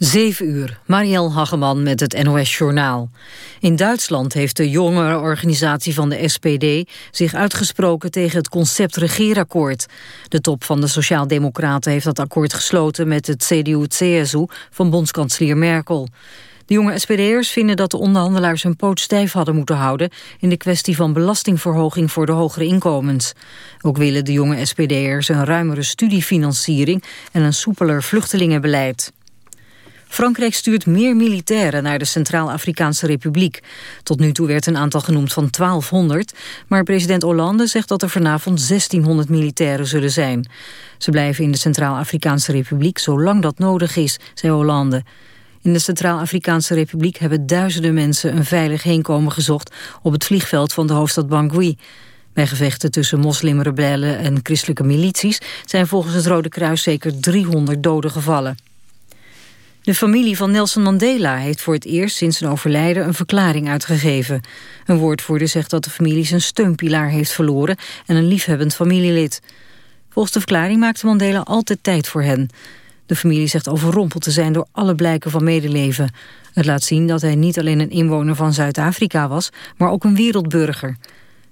7 uur, Marielle Hageman met het NOS Journaal. In Duitsland heeft de jongerenorganisatie van de SPD... zich uitgesproken tegen het concept regeerakkoord. De top van de Sociaaldemocraten heeft dat akkoord gesloten... met het CDU-CSU van bondskanselier Merkel. De jonge SPD'ers vinden dat de onderhandelaars hun poot stijf hadden moeten houden... in de kwestie van belastingverhoging voor de hogere inkomens. Ook willen de jonge SPD'ers een ruimere studiefinanciering... en een soepeler vluchtelingenbeleid. Frankrijk stuurt meer militairen naar de Centraal-Afrikaanse Republiek. Tot nu toe werd een aantal genoemd van 1200, maar president Hollande zegt dat er vanavond 1600 militairen zullen zijn. Ze blijven in de Centraal-Afrikaanse Republiek zolang dat nodig is, zei Hollande. In de Centraal-Afrikaanse Republiek hebben duizenden mensen een veilig heenkomen gezocht op het vliegveld van de hoofdstad Bangui. Bij gevechten tussen moslimrebellen en christelijke milities zijn volgens het Rode Kruis zeker 300 doden gevallen. De familie van Nelson Mandela heeft voor het eerst sinds zijn overlijden een verklaring uitgegeven. Een woordvoerder zegt dat de familie zijn steunpilaar heeft verloren en een liefhebbend familielid. Volgens de verklaring maakte Mandela altijd tijd voor hen. De familie zegt overrompeld te zijn door alle blijken van medeleven. Het laat zien dat hij niet alleen een inwoner van Zuid-Afrika was, maar ook een wereldburger.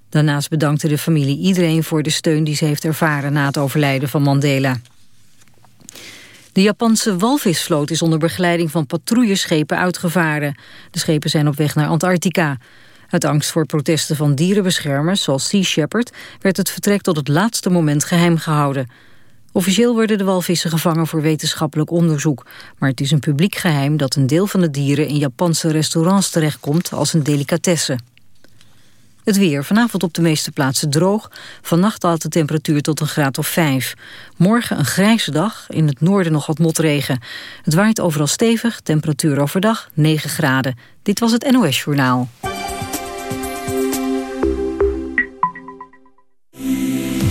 Daarnaast bedankte de familie iedereen voor de steun die ze heeft ervaren na het overlijden van Mandela. De Japanse walvisvloot is onder begeleiding van patrouilleschepen uitgevaren. De schepen zijn op weg naar Antarctica. Uit angst voor protesten van dierenbeschermers, zoals Sea Shepherd... werd het vertrek tot het laatste moment geheim gehouden. Officieel worden de walvissen gevangen voor wetenschappelijk onderzoek. Maar het is een publiek geheim dat een deel van de dieren... in Japanse restaurants terechtkomt als een delicatesse. Het weer. Vanavond op de meeste plaatsen droog. Vannacht daalt de temperatuur tot een graad of 5. Morgen een grijze dag. In het noorden nog wat motregen. Het waait overal stevig. Temperatuur overdag 9 graden. Dit was het NOS Journaal.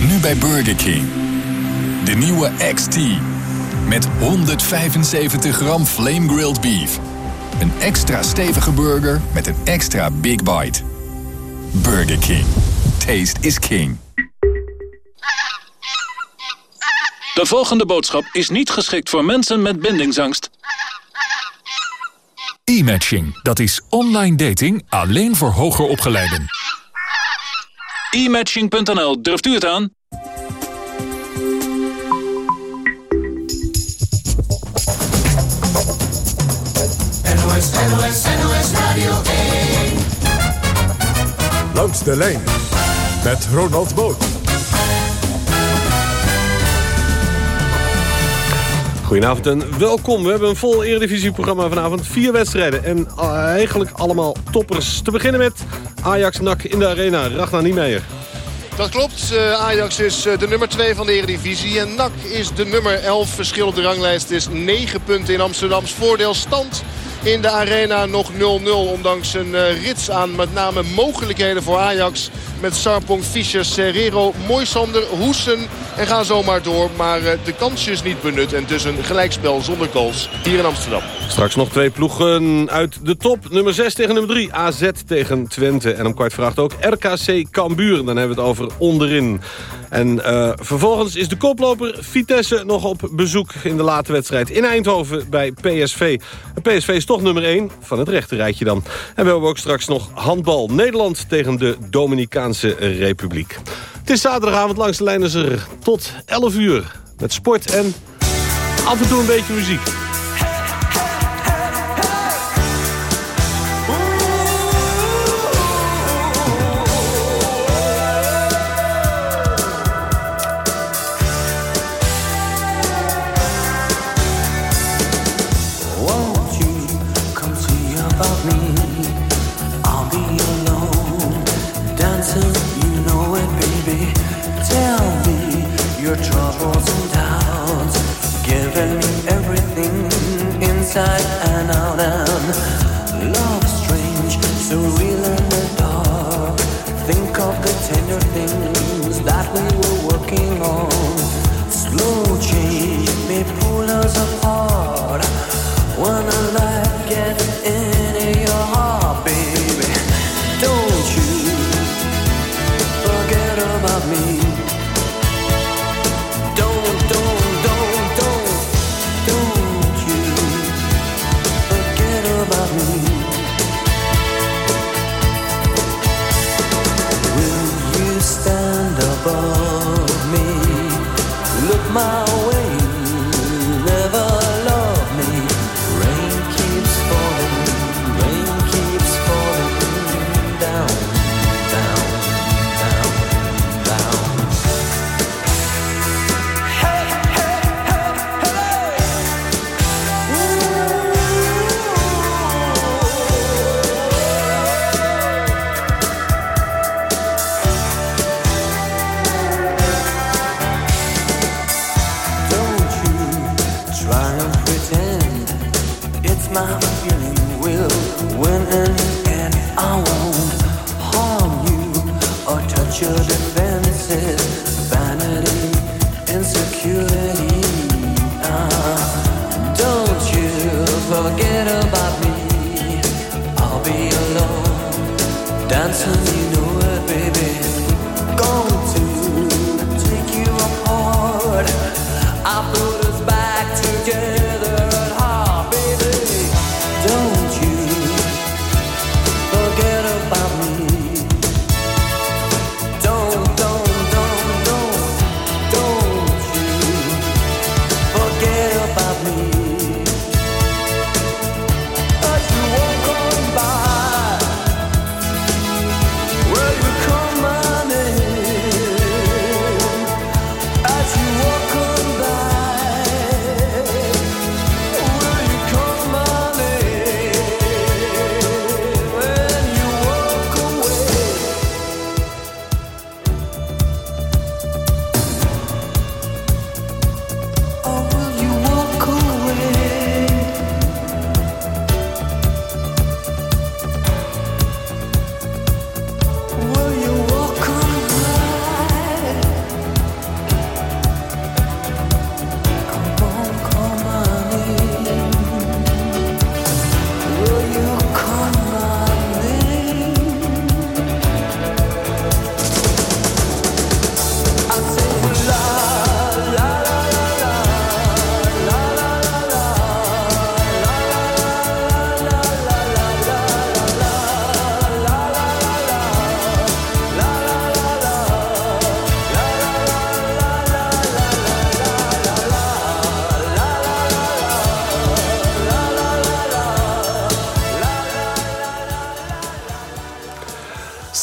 Nu bij Burger King. De nieuwe XT. Met 175 gram flame grilled beef. Een extra stevige burger met een extra big bite. Burger King. Taste is king. De volgende boodschap is niet geschikt voor mensen met bindingsangst. E-matching, dat is online dating alleen voor hoger opgeleiden. E-matching.nl, durft u het aan? NOS, NOS, NOS Radio 1. Langs de lijn met Ronald Boot. Goedenavond en welkom. We hebben een vol Eredivisie-programma vanavond. Vier wedstrijden en eh, eigenlijk allemaal toppers. Te beginnen met Ajax-NAC in de Arena. Ragnar Niemeyer. Dat klopt. Uh, Ajax is uh, de nummer 2 van de Eredivisie. En NAC is de nummer 11. Verschil op de ranglijst is 9 punten in Amsterdams voordeel. Stand in de arena nog 0-0. Ondanks een uh, rits aan met name mogelijkheden voor Ajax. Met Sarpong, Fischer, Serrero, Moisander, Hoesen en ga zomaar door. Maar uh, de kansjes niet benut en dus een gelijkspel zonder goals hier in Amsterdam. Straks nog twee ploegen uit de top. Nummer 6 tegen nummer 3. AZ tegen Twente. En om kwart vraagt ook RKC Cambuur. Dan hebben we het over onderin. En uh, vervolgens is de koploper Vitesse nog op bezoek in de late wedstrijd in Eindhoven bij PSV. En PSV is toch nummer 1 van het rechterrijtje dan. En we hebben ook straks nog handbal Nederland tegen de Dominicaanse Republiek. Het is zaterdagavond langs de lijn is er tot 11 uur met sport en af en toe een beetje muziek.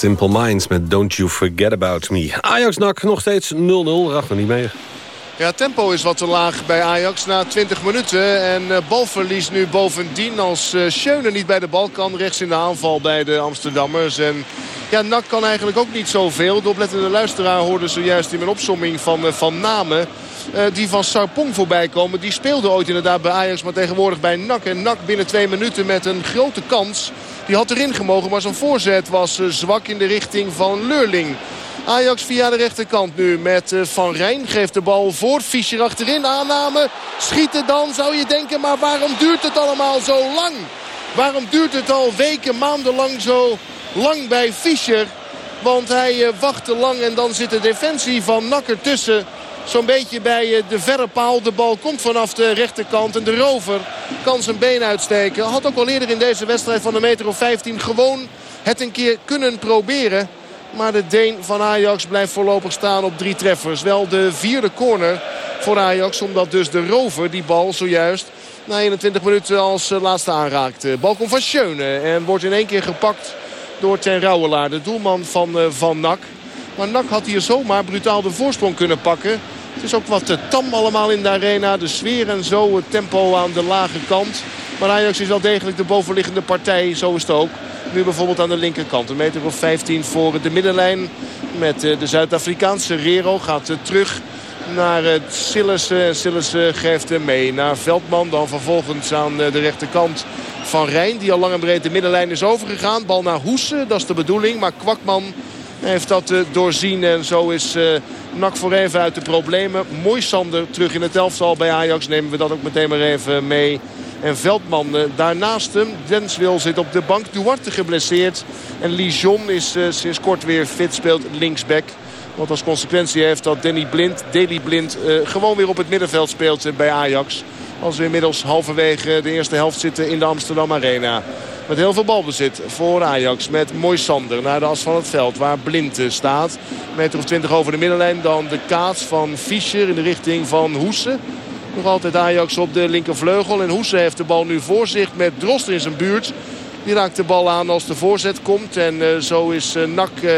Simple Minds met Don't You Forget About Me. Ajax-Nak nog steeds 0-0. Racht nog niet mee. Ja, tempo is wat te laag bij Ajax na 20 minuten. En uh, balverlies nu bovendien als uh, Schöne niet bij de bal kan. Rechts in de aanval bij de Amsterdammers. En ja, Nak kan eigenlijk ook niet zoveel. De oplettende luisteraar hoorde zojuist in mijn opsomming van, uh, van namen. die van Sarpong voorbij komen. Die speelde ooit inderdaad bij Ajax, maar tegenwoordig bij Nak. En Nak binnen twee minuten met een grote kans die had erin gemogen, maar zijn voorzet was eh, zwak in de richting van Leurling. Ajax via de rechterkant nu met eh, Van Rijn. Geeft de bal voor. Fischer achterin. Aanname. Schieten dan zou je denken. Maar waarom duurt het allemaal zo lang? Waarom duurt het al weken, maandenlang zo lang bij Fischer? Want hij eh, wacht te lang en dan zit de defensie van Nakker tussen. Zo'n beetje bij de verre paal. De bal komt vanaf de rechterkant. En de rover kan zijn been uitsteken. Had ook al eerder in deze wedstrijd van de meter of 15 gewoon het een keer kunnen proberen. Maar de Deen van Ajax blijft voorlopig staan op drie treffers. Wel de vierde corner voor Ajax. Omdat dus de rover die bal zojuist na 21 minuten als eh, laatste aanraakt. Bal komt van Schöne en wordt in één keer gepakt door Ten Rouwelaar. De doelman van, uh, van NAC. Maar NAC had hier zomaar brutaal de voorsprong kunnen pakken. Het is ook wat te tam allemaal in de arena. De sfeer en zo, het tempo aan de lage kant. Maar Ajax is wel degelijk de bovenliggende partij. Zo is het ook. Nu bijvoorbeeld aan de linkerkant. Een meter of 15 voor de middenlijn. Met eh, de Zuid-Afrikaanse Rero gaat eh, terug naar Sillissen. Sillissen geeft hem mee naar Veldman. Dan vervolgens aan de rechterkant van Rijn. Die al lang en breed de middenlijn is overgegaan. Bal naar Hoesen, dat is de bedoeling. Maar Kwakman heeft dat uh, doorzien. En zo is uh, Nak voor even uit de problemen. Mooi Sander terug in het elftal bij Ajax. Nemen we dat ook meteen maar even mee. En Veldman uh, daarnaast hem. Denswil zit op de bank. Duarte geblesseerd. En Lijon is sinds kort weer fit. Speelt linksback. Wat als consequentie heeft dat Danny Blind, Daley Blind gewoon weer op het middenveld speelt bij Ajax. Als we inmiddels halverwege de eerste helft zitten in de Amsterdam Arena. Met heel veel balbezit voor Ajax. Met Sander naar de as van het veld. Waar Blind staat. Meter of 20 over de middenlijn. Dan de kaats van Fischer in de richting van Hoesen. Nog altijd Ajax op de linkervleugel. En Hoesen heeft de bal nu voor zich met Drost in zijn buurt. Die raakt de bal aan als de voorzet komt. En uh, zo is uh, Nak uh,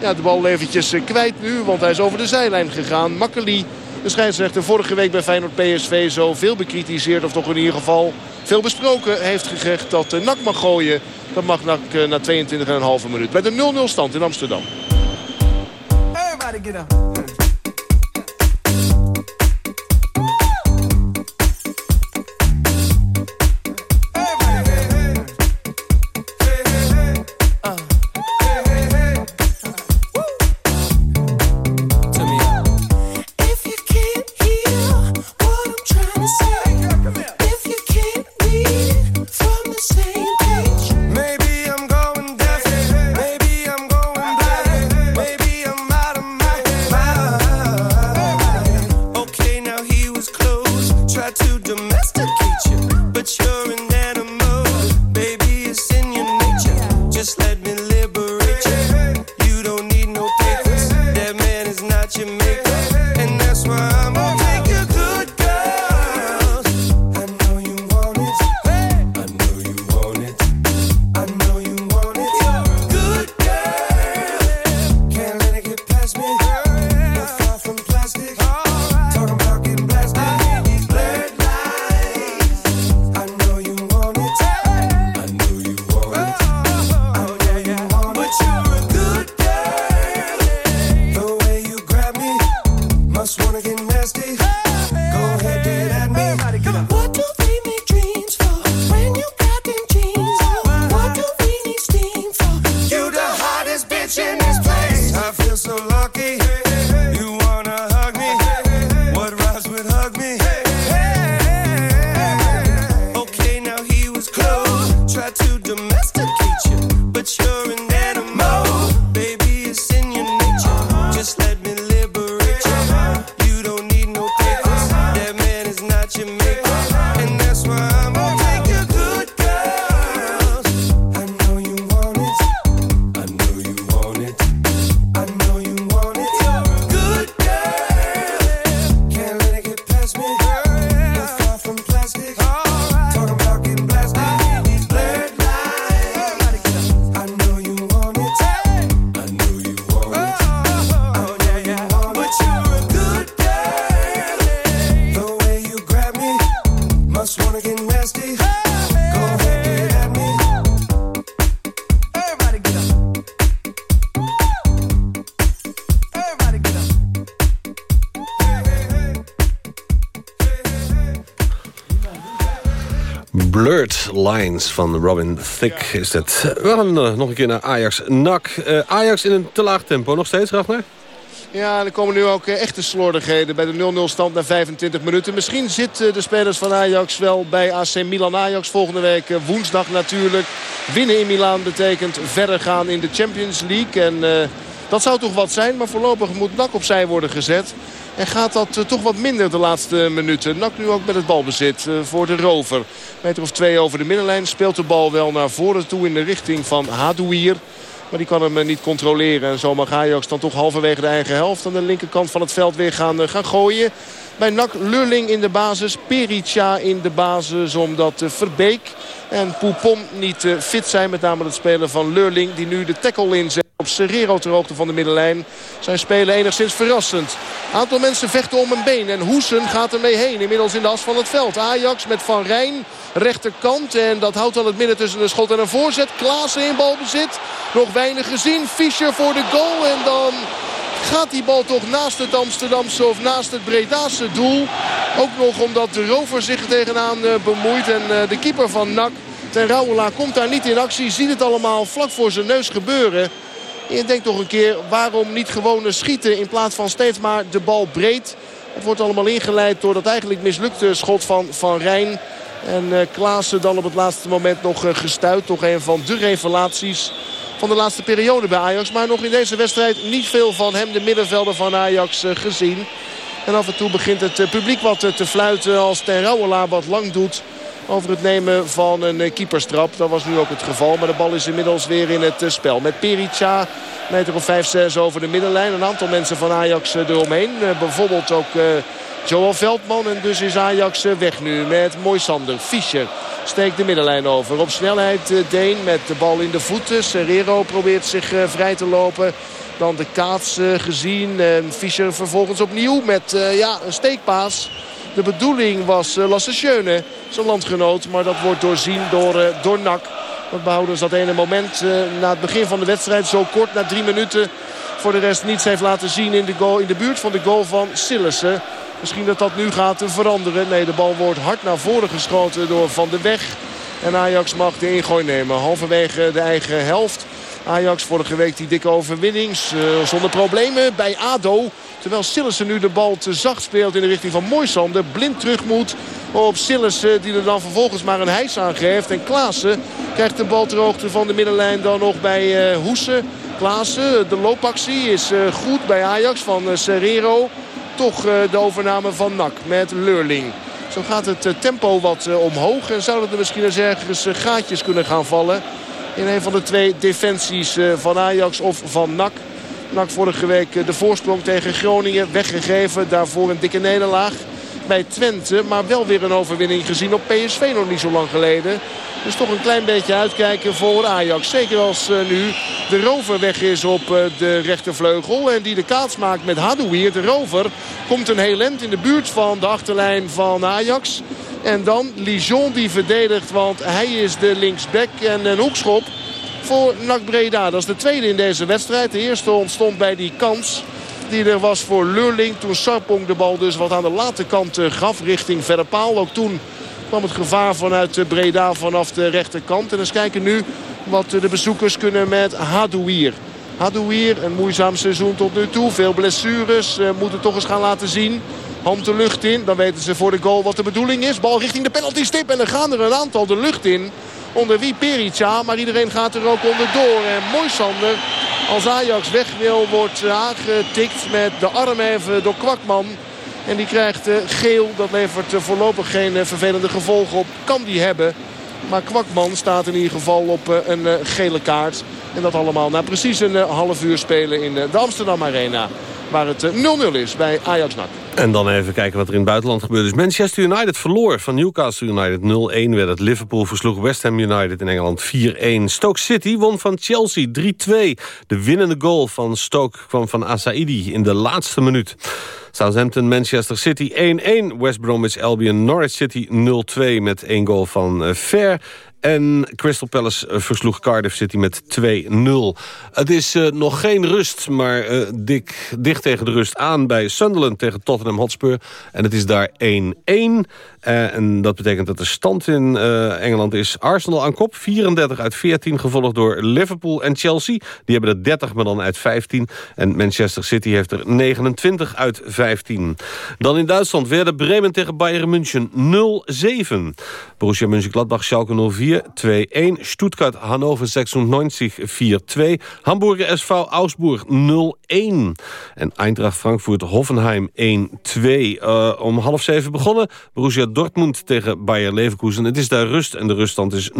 ja, de bal eventjes kwijt nu. Want hij is over de zijlijn gegaan. Makkeli, de scheidsrechter vorige week bij Feyenoord PSV zo veel bekritiseerd. Of toch in ieder geval veel besproken heeft gezegd dat uh, NAC mag gooien. Dat mag NAC uh, na 22,5 minuut. Bij de 0-0 stand in Amsterdam. Everybody get up. Lines van Robin Thicke is het. We gaan uh, nog een keer naar Ajax. NAC. Uh, Ajax in een te laag tempo. Nog steeds, Ragnar? Ja, er komen nu ook uh, echte slordigheden bij de 0-0 stand na 25 minuten. Misschien zitten de spelers van Ajax wel bij AC Milan-Ajax volgende week. woensdag natuurlijk. Winnen in Milaan betekent verder gaan in de Champions League. En dat zou toch wat zijn. Maar voorlopig moet NAC opzij worden gezet. En gaat dat toch wat minder de laatste minuten. NAC nu ook met het balbezit voor de rover meter of twee over de middenlijn. Speelt de bal wel naar voren toe in de richting van Hadouier. Maar die kan hem eh, niet controleren. En zo mag Ajax dan toch halverwege de eigen helft aan de linkerkant van het veld weer gaan, eh, gaan gooien. Bij NAC Lurling in de basis. Perica in de basis omdat eh, Verbeek en Poupon niet fit zijn. Met name het spelen van Lurling die nu de tackle inzet. Op Serrero ter hoogte van de middenlijn. Zijn spelen enigszins verrassend. Aantal mensen vechten om een been. En Hoesen gaat ermee heen. Inmiddels in de as van het veld. Ajax met Van Rijn rechterkant. En dat houdt dan het midden tussen een schot en een voorzet. Klaassen in balbezit. Nog weinig gezien. Fischer voor de goal. En dan gaat die bal toch naast het Amsterdamse of naast het Bredase doel. Ook nog omdat de rover zich tegenaan eh, bemoeit. En eh, de keeper van NAC, Ten komt daar niet in actie. Ziet het allemaal vlak voor zijn neus gebeuren. Je denkt toch een keer, waarom niet gewoon schieten in plaats van steeds maar de bal breed. Het wordt allemaal ingeleid door dat eigenlijk mislukte schot van Van Rijn. En uh, Klaassen dan op het laatste moment nog uh, gestuurd. Toch een van de revelaties van de laatste periode bij Ajax. Maar nog in deze wedstrijd niet veel van hem, de middenvelder van Ajax, uh, gezien. En af en toe begint het publiek wat te fluiten als Ten Rauwelaar wat lang doet over het nemen van een keeperstrap. Dat was nu ook het geval. Maar de bal is inmiddels weer in het spel. Met Perica, meter of 5-6 over de middenlijn. Een aantal mensen van Ajax eromheen. Bijvoorbeeld ook Joel Veldman. En dus is Ajax eh, weg nu met Moisander. Fischer steekt de middenlijn over. Op snelheid eh, Deen met de bal in de voeten. Serrero probeert zich eh, vrij te lopen. Dan de kaats gezien. En Fischer vervolgens opnieuw met ja, een steekpaas. De bedoeling was Schöne, zijn landgenoot. Maar dat wordt doorzien door, door Nak. Want dat ene moment na het begin van de wedstrijd. Zo kort, na drie minuten. Voor de rest niets heeft laten zien in de, goal, in de buurt van de goal van Sillissen. Misschien dat dat nu gaat veranderen. Nee, de bal wordt hard naar voren geschoten door Van de Weg. En Ajax mag de ingooi nemen. Halverwege de eigen helft. Ajax vorige week die dikke overwinning. Uh, zonder problemen bij ADO. Terwijl Sillissen nu de bal te zacht speelt in de richting van Moisander. Blind terug moet op Sillissen die er dan vervolgens maar een hijs aangeeft. En Klaassen krijgt de bal ter hoogte van de middenlijn dan nog bij uh, Hoesen. Klaassen, de loopactie is goed bij Ajax van Serrero toch eh, de overname van NAC met Leurling. Zo gaat het tempo wat omhoog. En zouden er misschien eens ergens gaatjes kunnen gaan vallen. In een van de twee defensies van Ajax of van NAC. NAC vorige week de voorsprong tegen Groningen weggegeven. Daarvoor een dikke nederlaag bij Twente. Maar wel weer een overwinning gezien op PSV nog niet zo lang geleden. Dus toch een klein beetje uitkijken voor Ajax. Zeker als uh, nu de rover weg is op de rechtervleugel. En die de kaats maakt met Hadouier. De rover komt een heel end in de buurt van de achterlijn van Ajax. En dan Lijon die verdedigt. Want hij is de linksback. En een hoekschop voor NAC Breda. Dat is de tweede in deze wedstrijd. De eerste ontstond bij die kans die er was voor Lurling. Toen Sarpong de bal dus wat aan de late kant eh, gaf richting verre paal. Ook toen kwam het gevaar vanuit Breda vanaf de rechterkant. En eens kijken nu wat de bezoekers kunnen met Hadouier. Hadouier, een moeizaam seizoen tot nu toe. Veel blessures, moeten toch eens gaan laten zien. Hand de lucht in, dan weten ze voor de goal wat de bedoeling is. Bal richting de penalty stip en dan gaan er een aantal de lucht in. Onder wie Perica, maar iedereen gaat er ook onderdoor. En mooi Sander, als Ajax weg wil, wordt aangetikt met de arm even door Kwakman. En die krijgt eh, geel. Dat levert eh, voorlopig geen eh, vervelende gevolgen op. Kan die hebben. Maar Kwakman staat in ieder geval op een gele kaart. En dat allemaal na precies een half uur spelen in de Amsterdam Arena. Waar het 0-0 is bij Ajax-NAC. En dan even kijken wat er in het buitenland gebeurt. Dus Manchester United verloor van Newcastle United 0-1 werd het. Liverpool versloeg West Ham United in Engeland 4-1. Stoke City won van Chelsea 3-2. De winnende goal van Stoke kwam van Asaidi in de laatste minuut. Southampton, Manchester City 1-1. West Bromwich Albion, Norwich City 0-2 met één goal van uh, Fair. En Crystal Palace eh, versloeg Cardiff City met 2-0. Het is uh, nog geen rust, maar uh, dik, dicht tegen de rust aan bij Sunderland tegen Tottenham Hotspur. En het is daar 1-1. Uh, en dat betekent dat de stand in uh, Engeland is Arsenal aan kop. 34 uit 14, gevolgd door Liverpool en Chelsea. Die hebben er 30, maar dan uit 15. En Manchester City heeft er 29 uit 15. Dan in Duitsland werden Bremen tegen Bayern München 0-7. Borussia Mönchengladbach, Schalke 04, 2-1. Stuttgart, Hannover 96, 4-2. Hamburger SV, Augsburg 0-1. En Eintracht Frankfurt, Hoffenheim 1-2. Uh, om half zeven begonnen. Borussia Dortmund tegen Bayer Leverkusen. Het is daar rust en de ruststand is 0-1.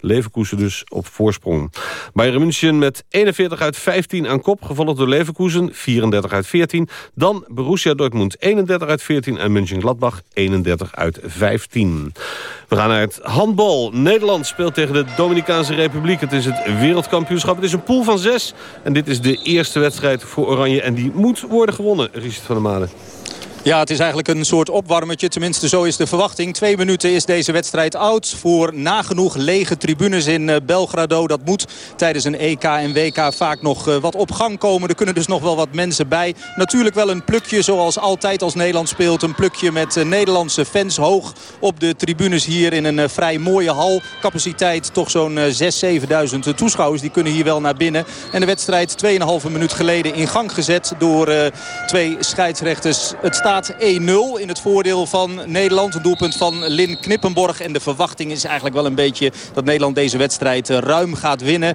Leverkusen dus op voorsprong. Bayern München met 41 uit 15 aan kop, gevolgd door Leverkusen 34 uit 14. Dan Borussia Dortmund 31 uit 14 en München Gladbach 31 uit 15. We gaan naar het handbal. Nederland speelt tegen de Dominicaanse Republiek. Het is het wereldkampioenschap. Het is een pool van zes. En dit is de eerste wedstrijd voor Oranje. En die moet worden gewonnen, Richard van der Made. Ja, het is eigenlijk een soort opwarmetje. Tenminste, zo is de verwachting. Twee minuten is deze wedstrijd oud. Voor nagenoeg lege tribunes in eh, Belgrado. Dat moet tijdens een EK en WK vaak nog eh, wat op gang komen. Er kunnen dus nog wel wat mensen bij. Natuurlijk wel een plukje zoals altijd als Nederland speelt. Een plukje met eh, Nederlandse fans hoog op de tribunes hier in een vrij mooie hal. Capaciteit toch zo'n 6.000, 7.000 toeschouwers. Die kunnen hier wel naar binnen. En de wedstrijd 2,5 minuut geleden in gang gezet door twee scheidsrechters. Het staat 1-0 in het voordeel van Nederland. Een doelpunt van Lin Knippenborg. En de verwachting is eigenlijk wel een beetje dat Nederland deze wedstrijd eh, ruim gaat winnen.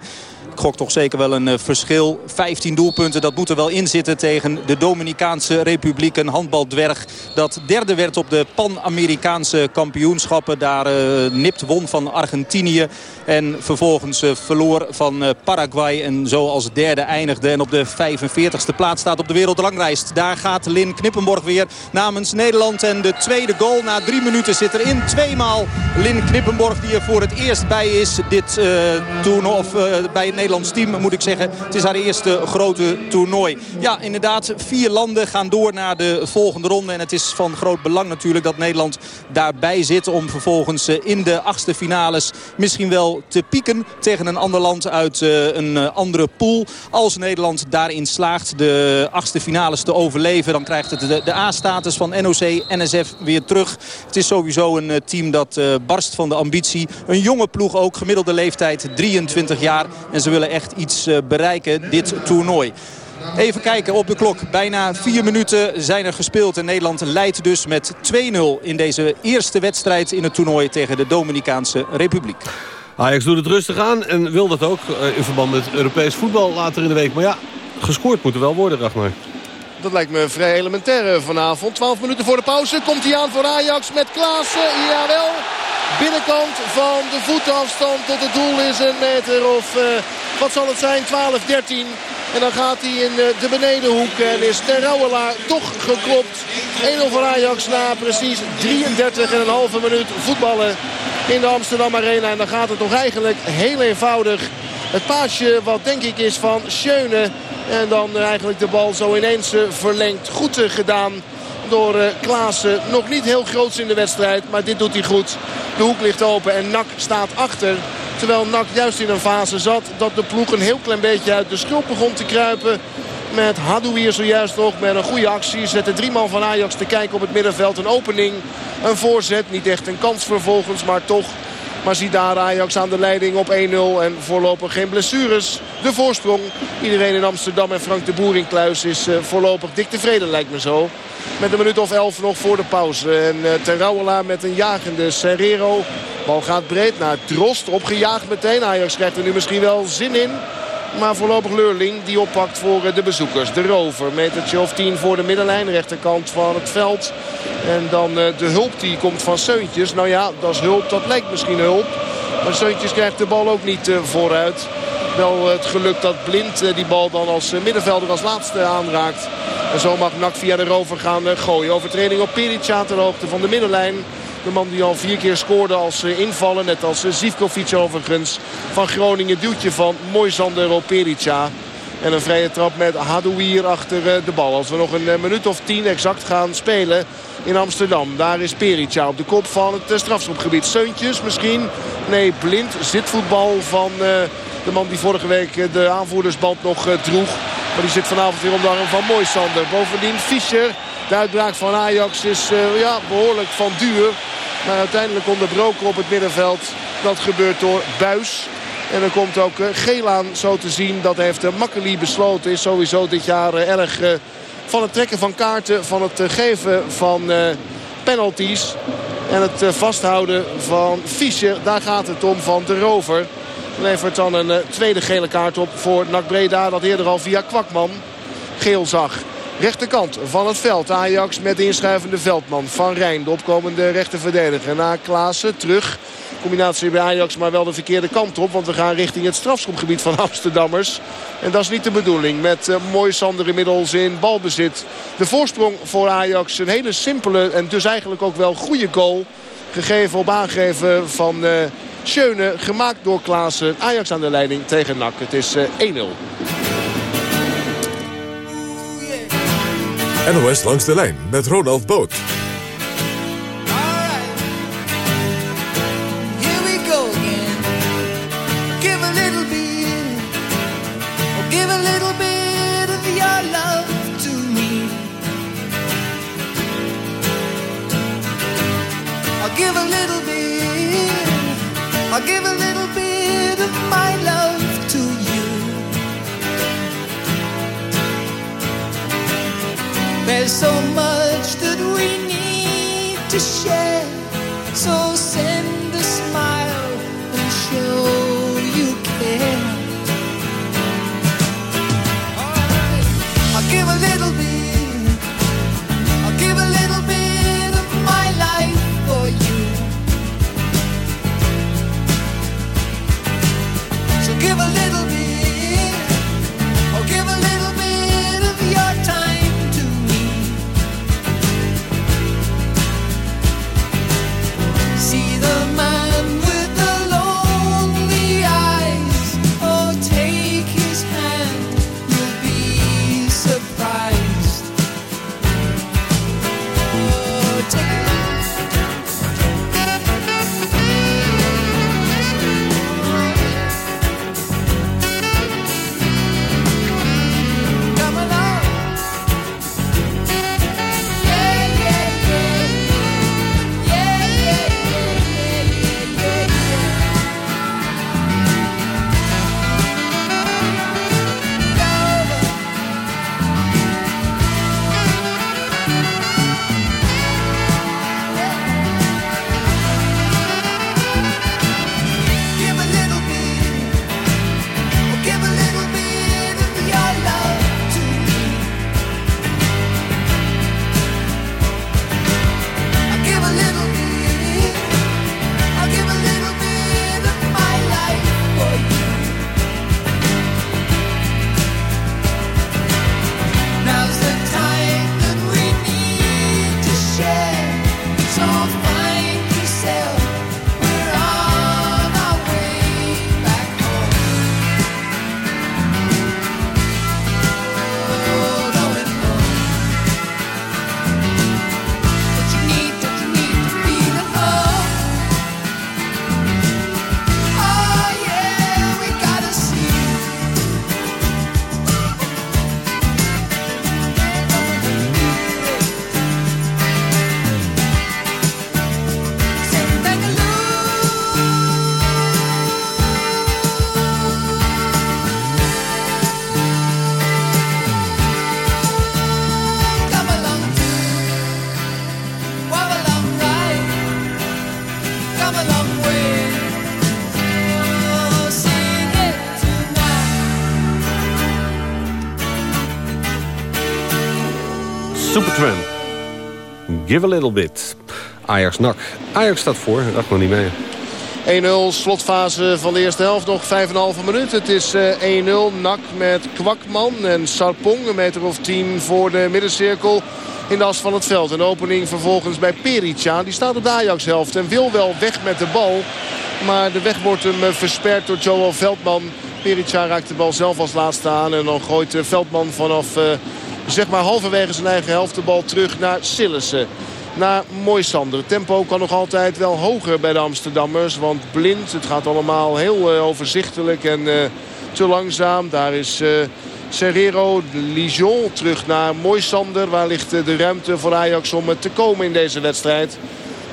Ik gok toch zeker wel een eh, verschil. 15 doelpunten, dat moet er wel in zitten tegen de Dominicaanse Republiek. Een handbaldwerg dat derde werd op de Pan-Amerikaanse kampioenschappen. Daar uh, nipt won van Argentinië. En vervolgens uh, verloor van Paraguay. En zo als derde eindigde. En op de 45ste plaats staat op de wereldranglijst. Daar gaat Lin Knippenborg weer namens Nederland. En de tweede goal na drie minuten zit erin. Tweemaal Lin Knippenborg die er voor het eerst bij is. Dit toernooi, of bij Nederlands team moet ik zeggen. Het is haar eerste grote toernooi. Ja, inderdaad, vier landen gaan door naar de volgende ronde. En het is van groot belang natuurlijk dat Nederland daarbij zit... om vervolgens eh, in de achtste finales misschien wel te pieken... tegen een ander land uit eh, een eh, andere pool. Als Nederland daarin slaagt de achtste finales te overleven... dan krijgt het de, A-status van NOC-NSF weer terug. Het is sowieso een team dat barst van de ambitie. Een jonge ploeg ook, gemiddelde leeftijd 23 jaar. En ze willen echt iets eh, bereiken, dit toernooi. Even kijken op de klok. Bijna vier minuten zijn er gespeeld. En Nederland leidt dus met 2-0 in deze eerste wedstrijd in het toernooi tegen de Dominicaanse Republiek. Ajax doet het rustig aan en wil dat ook eh, in verband met Europees voetbal later in de week. Maar ja, gescoord moet er wel worden, Ragnar. Dat lijkt me vrij elementair vanavond. 12 minuten voor de pauze. Komt hij aan voor Ajax met Klaassen. Jawel. Binnenkant van de voetafstand tot het doel is een meter of... Uh, wat zal het zijn? 12, 13. En dan gaat hij in eh, de benedenhoek en is Terrouwelaar toch geklopt. 1-0 voor Ajax na precies 33,5 minuut voetballen in de Amsterdam Arena. En dan gaat het toch eigenlijk heel eenvoudig. Het paasje wat denk ik is van Schöne. En dan eigenlijk de bal zo ineens eh, verlengd. Goed eh, gedaan door Klaassen. Nog niet heel groots in de wedstrijd, maar dit doet hij goed. De hoek ligt open en Nak staat achter. Terwijl Nak juist in een fase zat dat de ploeg een heel klein beetje uit de schulp begon te kruipen. Met Hadouier zojuist nog met een goede actie. Zette drie man van Ajax te kijken op het middenveld. Een opening, een voorzet. Niet echt een kans vervolgens, maar toch. Maar zie daar Ajax aan de leiding op 1-0. En voorlopig geen blessures. De voorsprong. Iedereen in Amsterdam en Frank de Boer in Kluis is uh, voorlopig dik tevreden lijkt me zo. Met een minuut of elf nog voor de pauze. En uh, met een jagende Serrero. Bal gaat breed naar Drost. Opgejaagd meteen. Ajax krijgt er nu misschien wel zin in. Maar voorlopig Leurling die oppakt voor eh, de bezoekers. De rover, metertje of 10 voor de middenlijn. Rechterkant van het veld. En dan de hulp die komt van Seuntjes. Nou ja, dat is hulp. Dat lijkt misschien hulp. Maar Seuntjes krijgt de bal ook niet vooruit. Wel het geluk dat Blind die bal dan als middenvelder als laatste aanraakt. En zo mag Nak via de rover gaan eh, gooien. Overtreding op Perica ter hoogte van de middenlijn. De man die al vier keer scoorde als eh, invallen. Net als eh, Zivkovic overigens. Van Groningen duwtje van Moisander op Perica. En een vrije trap met Hadouier achter de bal. Als we nog een minuut of tien exact gaan spelen in Amsterdam. Daar is Perica op de kop van het strafschopgebied. Seuntjes misschien. Nee, blind zitvoetbal van de man die vorige week de aanvoerdersband nog droeg. Maar die zit vanavond weer om de arm van Moisander. Bovendien Fischer. De uitbraak van Ajax is uh, ja, behoorlijk van duur. Maar uiteindelijk onderbroken op het middenveld. Dat gebeurt door Buis. En er komt ook uh, geel aan zo te zien. Dat heeft uh, Makkeli besloten. Is sowieso dit jaar erg van het trekken van kaarten. Van het geven van penalties. En het vasthouden van Fischer. Daar gaat het om van de rover. Levert dan een tweede gele kaart op voor NAC Breda. Dat eerder al via Kwakman geel zag. Rechterkant van het veld. Ajax met de inschuivende veldman. Van Rijn, de opkomende rechterverdediger. Na Klaassen terug. Combinatie bij Ajax, maar wel de verkeerde kant op. Want we gaan richting het strafschopgebied van Amsterdammers. En dat is niet de bedoeling. Met uh, mooi Sander inmiddels in balbezit. De voorsprong voor Ajax. Een hele simpele en dus eigenlijk ook wel goede goal. Gegeven op aangeven van... Uh, Schöne, gemaakt door Klaassen. Ajax aan de leiding tegen NAC. Het is 1-0. NOS langs de lijn met Ronald Boot. To share. Give a little bit. Ajax nak. Ajax staat voor. Dat nog niet mee. 1-0, slotfase van de eerste helft, nog 5,5 minuut. Het is eh, 1-0, Nak met Kwakman en Sarpong, een meter of 10 voor de middencirkel in de as van het veld. Een opening vervolgens bij Perica, die staat op de Ajax-helft en wil wel weg met de bal. Maar de weg wordt hem eh, versperd door Joel Veldman. Perica raakt de bal zelf als laatste aan en dan gooit eh, Veldman vanaf eh, zeg maar halverwege zijn eigen helft de bal terug naar Sillissen naar Moisander. Tempo kan nog altijd wel hoger bij de Amsterdammers. Want blind, het gaat allemaal heel uh, overzichtelijk en uh, te langzaam. Daar is uh, Serrero, Lijon terug naar Moisander. Waar ligt de ruimte voor Ajax om te komen in deze wedstrijd?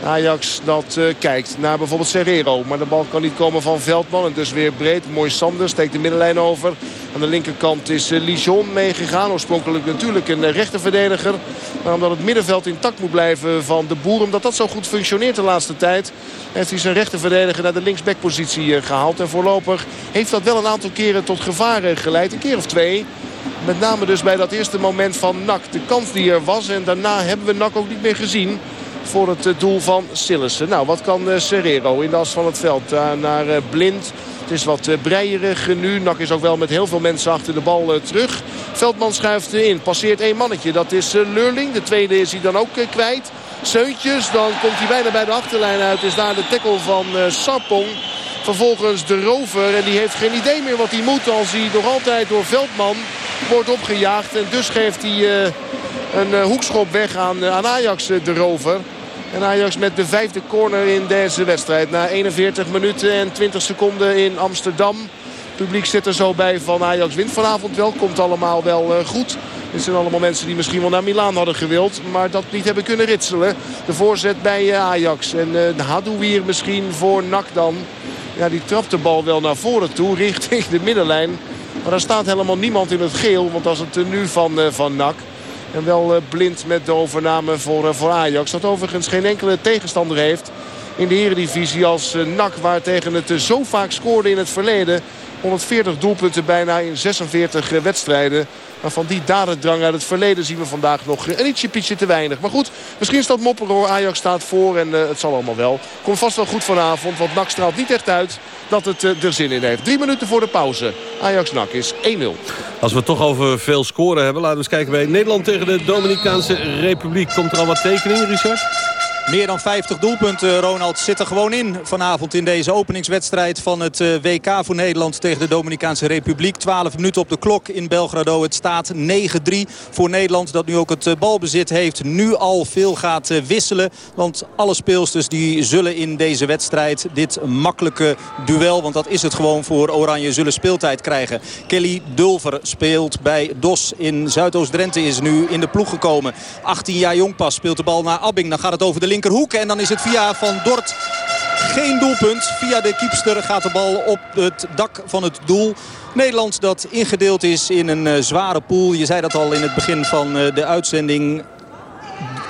Ajax dat kijkt naar bijvoorbeeld Serrero. Maar de bal kan niet komen van Veldman. En dus weer breed. Mooi Sander steekt de middenlijn over. Aan de linkerkant is uh, Lijon meegegaan. Oorspronkelijk natuurlijk een uh, rechterverdediger. Maar omdat het middenveld intact moet blijven van de boer. Omdat dat zo goed functioneert de laatste tijd. Heeft hij zijn rechterverdediger naar de linksbackpositie gehaald. En voorlopig heeft dat wel een aantal keren tot gevaren geleid. Een keer of twee. Met name dus bij dat eerste moment van Nak. De kans die er was. En daarna hebben we Nak ook niet meer gezien voor het doel van Sillissen. Nou, wat kan Serrero in de as van het veld? Naar Blind. Het is wat breierig nu. Nak is ook wel met heel veel mensen achter de bal terug. Veldman schuift in. Passeert één mannetje. Dat is Lurling. De tweede is hij dan ook kwijt. Seuntjes. Dan komt hij bijna bij de achterlijn uit. Is daar de tackle van Sarpong. Vervolgens de rover. En die heeft geen idee meer wat hij moet. Als hij nog altijd door Veldman wordt opgejaagd. En dus geeft hij een hoekschop weg aan, aan Ajax de rover. En Ajax met de vijfde corner in deze wedstrijd. Na 41 minuten en 20 seconden in Amsterdam. Het publiek zit er zo bij van Ajax wint vanavond wel. Komt allemaal wel uh, goed. Dit zijn allemaal mensen die misschien wel naar Milaan hadden gewild. Maar dat niet hebben kunnen ritselen. De voorzet bij uh, Ajax. En uh, de Hadouier misschien voor Nak dan. Ja, die trapt de bal wel naar voren toe richting de middenlijn. Maar daar staat helemaal niemand in het geel. Want dat is het tenue van, van Nak. En wel blind met de overname voor, voor Ajax. Dat overigens geen enkele tegenstander heeft in de eredivisie als NAC. Waar tegen het zo vaak scoorde in het verleden. 140 doelpunten bijna in 46 wedstrijden. Maar van die dadendrang uit het verleden zien we vandaag nog een ietsje pietje te weinig. Maar goed, misschien is dat mopperen hoor. Ajax staat voor en uh, het zal allemaal wel. Komt vast wel goed vanavond, want NAC straalt niet echt uit dat het uh, er zin in heeft. Drie minuten voor de pauze. Ajax-NAC is 1-0. Als we toch over veel scoren hebben, laten we eens kijken bij Nederland tegen de Dominicaanse Republiek. Komt er al wat tekening, Richard? Meer dan 50 doelpunten, Ronald, zit er gewoon in vanavond in deze openingswedstrijd van het WK voor Nederland tegen de Dominicaanse Republiek. 12 minuten op de klok in Belgrado. Het staat 9-3 voor Nederland dat nu ook het balbezit heeft. Nu al veel gaat wisselen, want alle speelsters die zullen in deze wedstrijd dit makkelijke duel, want dat is het gewoon voor Oranje, zullen speeltijd krijgen. Kelly Dulver speelt bij DOS in Zuidoost-Drenthe, is nu in de ploeg gekomen. 18 jaar jong pas, speelt de bal naar Abbing. Dan gaat het over de En dan is het via Van Dort geen doelpunt. Via de kiepster gaat de bal op het dak van het doel. Nederland dat ingedeeld is in een uh, zware pool. Je zei dat al in het begin van uh, de uitzending.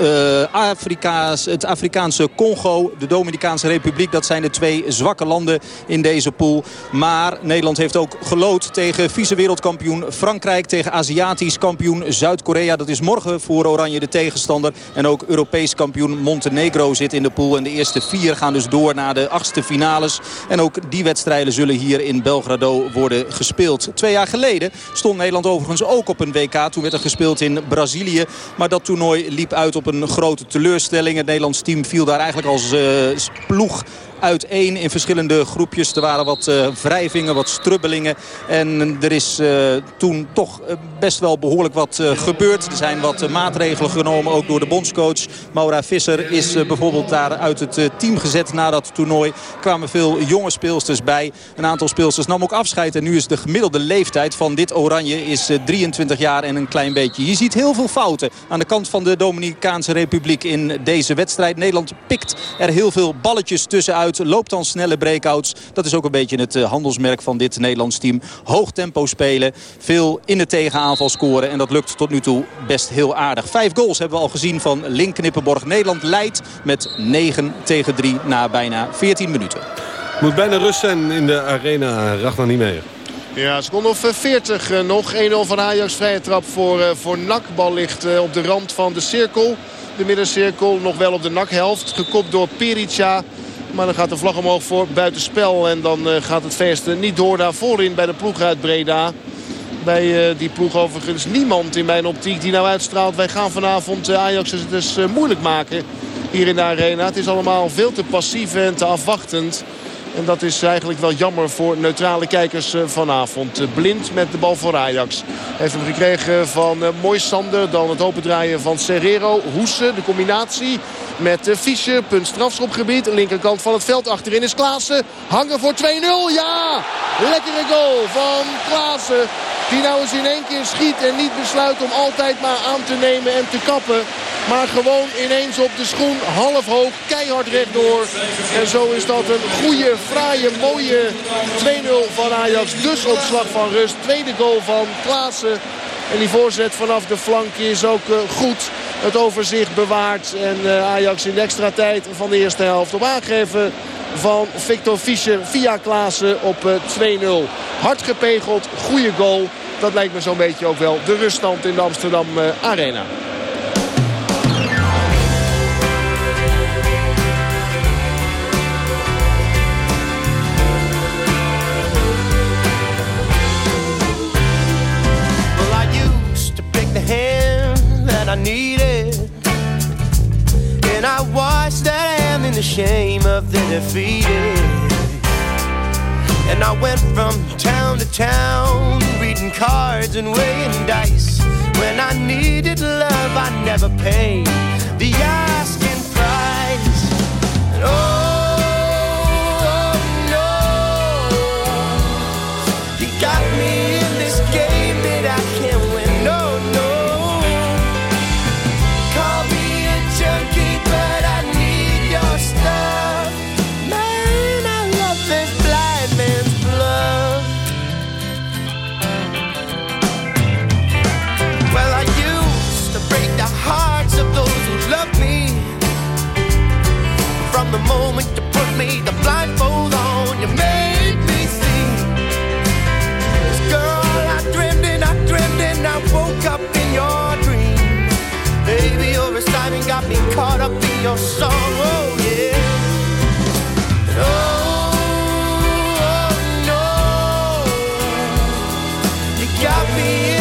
Uh, Afrika's, het Afrikaanse Congo, de Dominicaanse Republiek. Dat zijn de twee zwakke landen in deze pool. Maar Nederland heeft ook gelood tegen vice-wereldkampioen Frankrijk. Tegen Aziatisch kampioen Zuid-Korea. Dat is morgen voor Oranje de tegenstander. En ook Europees kampioen Montenegro zit in de pool. En de eerste vier gaan dus door naar de achtste finales. En ook die wedstrijden zullen hier in Belgrado worden gespeeld. Twee jaar geleden stond Nederland overigens ook op een WK. Toen werd er gespeeld in Brazilië. Maar dat toernooi liep uit op een grote teleurstelling. Het Nederlands team viel daar eigenlijk als uh, ploeg uiteen in verschillende groepjes. Er waren wat uh, wrijvingen, wat strubbelingen. En er is uh, toen toch best wel behoorlijk wat gebeurd. Er zijn wat maatregelen genomen, ook door de bondscoach. Maura Visser is bijvoorbeeld daar uit het team gezet na dat toernooi. Er kwamen veel jonge speelsters bij. Een aantal speelsters nam ook afscheid. En nu is de gemiddelde leeftijd van dit oranje is 23 jaar en een klein beetje. Je ziet heel veel fouten aan de kant van de Dominicaanse Republiek in deze wedstrijd. Nederland pikt er heel veel balletjes tussenuit uit. Loopt dan snelle breakouts. Dat is ook een beetje het handelsmerk van dit Nederlands team. Hoog tempo spelen. Veel in de tegenaanval scoren. En dat lukt tot nu toe best heel aardig. Vijf goals hebben we al gezien van Link Knippenborg. Nederland leidt met 9 tegen 3 na bijna 14 minuten. Moet bijna rust zijn in de arena. nog niet meer. Ja, seconde of 40 eh, nog. 1-0 van Ajax. Vrije trap voor, eh, voor NAC. Bal ligt eh, op de rand van de cirkel. De middencirkel nog wel op de NAC-helft. Gekopt door Perica. Maar dan gaat de vlag omhoog voor buitenspel. En dan gaat het feest niet door daar voorin bij de ploeg uit Breda. Bij die ploeg overigens niemand in mijn optiek die nou uitstraalt. Wij gaan vanavond Ajax het dus moeilijk maken hier in de arena. Het is allemaal veel te passief en te afwachtend. En dat is eigenlijk wel jammer voor neutrale kijkers eh, vanavond. Eh, blind met de bal voor Ajax. Heeft hem gekregen van uh, Sander. Dan het opendraaien van Serrero. Hoesen, de combinatie met Fischer. Punt strafschopgebied. Linkerkant van het veld. Achterin is Klaassen. Hangen voor 2-0. Ja! Lekkere goal van Klaassen. Die nou eens in één keer schiet en niet besluit om altijd maar aan te nemen en te kappen. Maar gewoon ineens op de schoen, half hoog, keihard rechtdoor. En zo is dat een goede, fraaie, mooie 2-0 van Ajax. Dus op slag van rust. Tweede goal van Klaassen. En die voorzet vanaf de flank is ook eh, goed. Het overzicht bewaard. En eh, Ajax in de extra tijd van de eerste helft op aangeven van Victor Fischer via Klaassen op 2-0. Eh, Hard gepegeld, goede goal. Dat lijkt me zo'n beetje ook wel de ruststand in de Amsterdam Arena. Shame of the defeated. And I went from town to town, reading cards and weighing dice. When I needed love, I never paid the asking price. And oh, caught up in your sorrow, yeah. oh, oh, no, you got me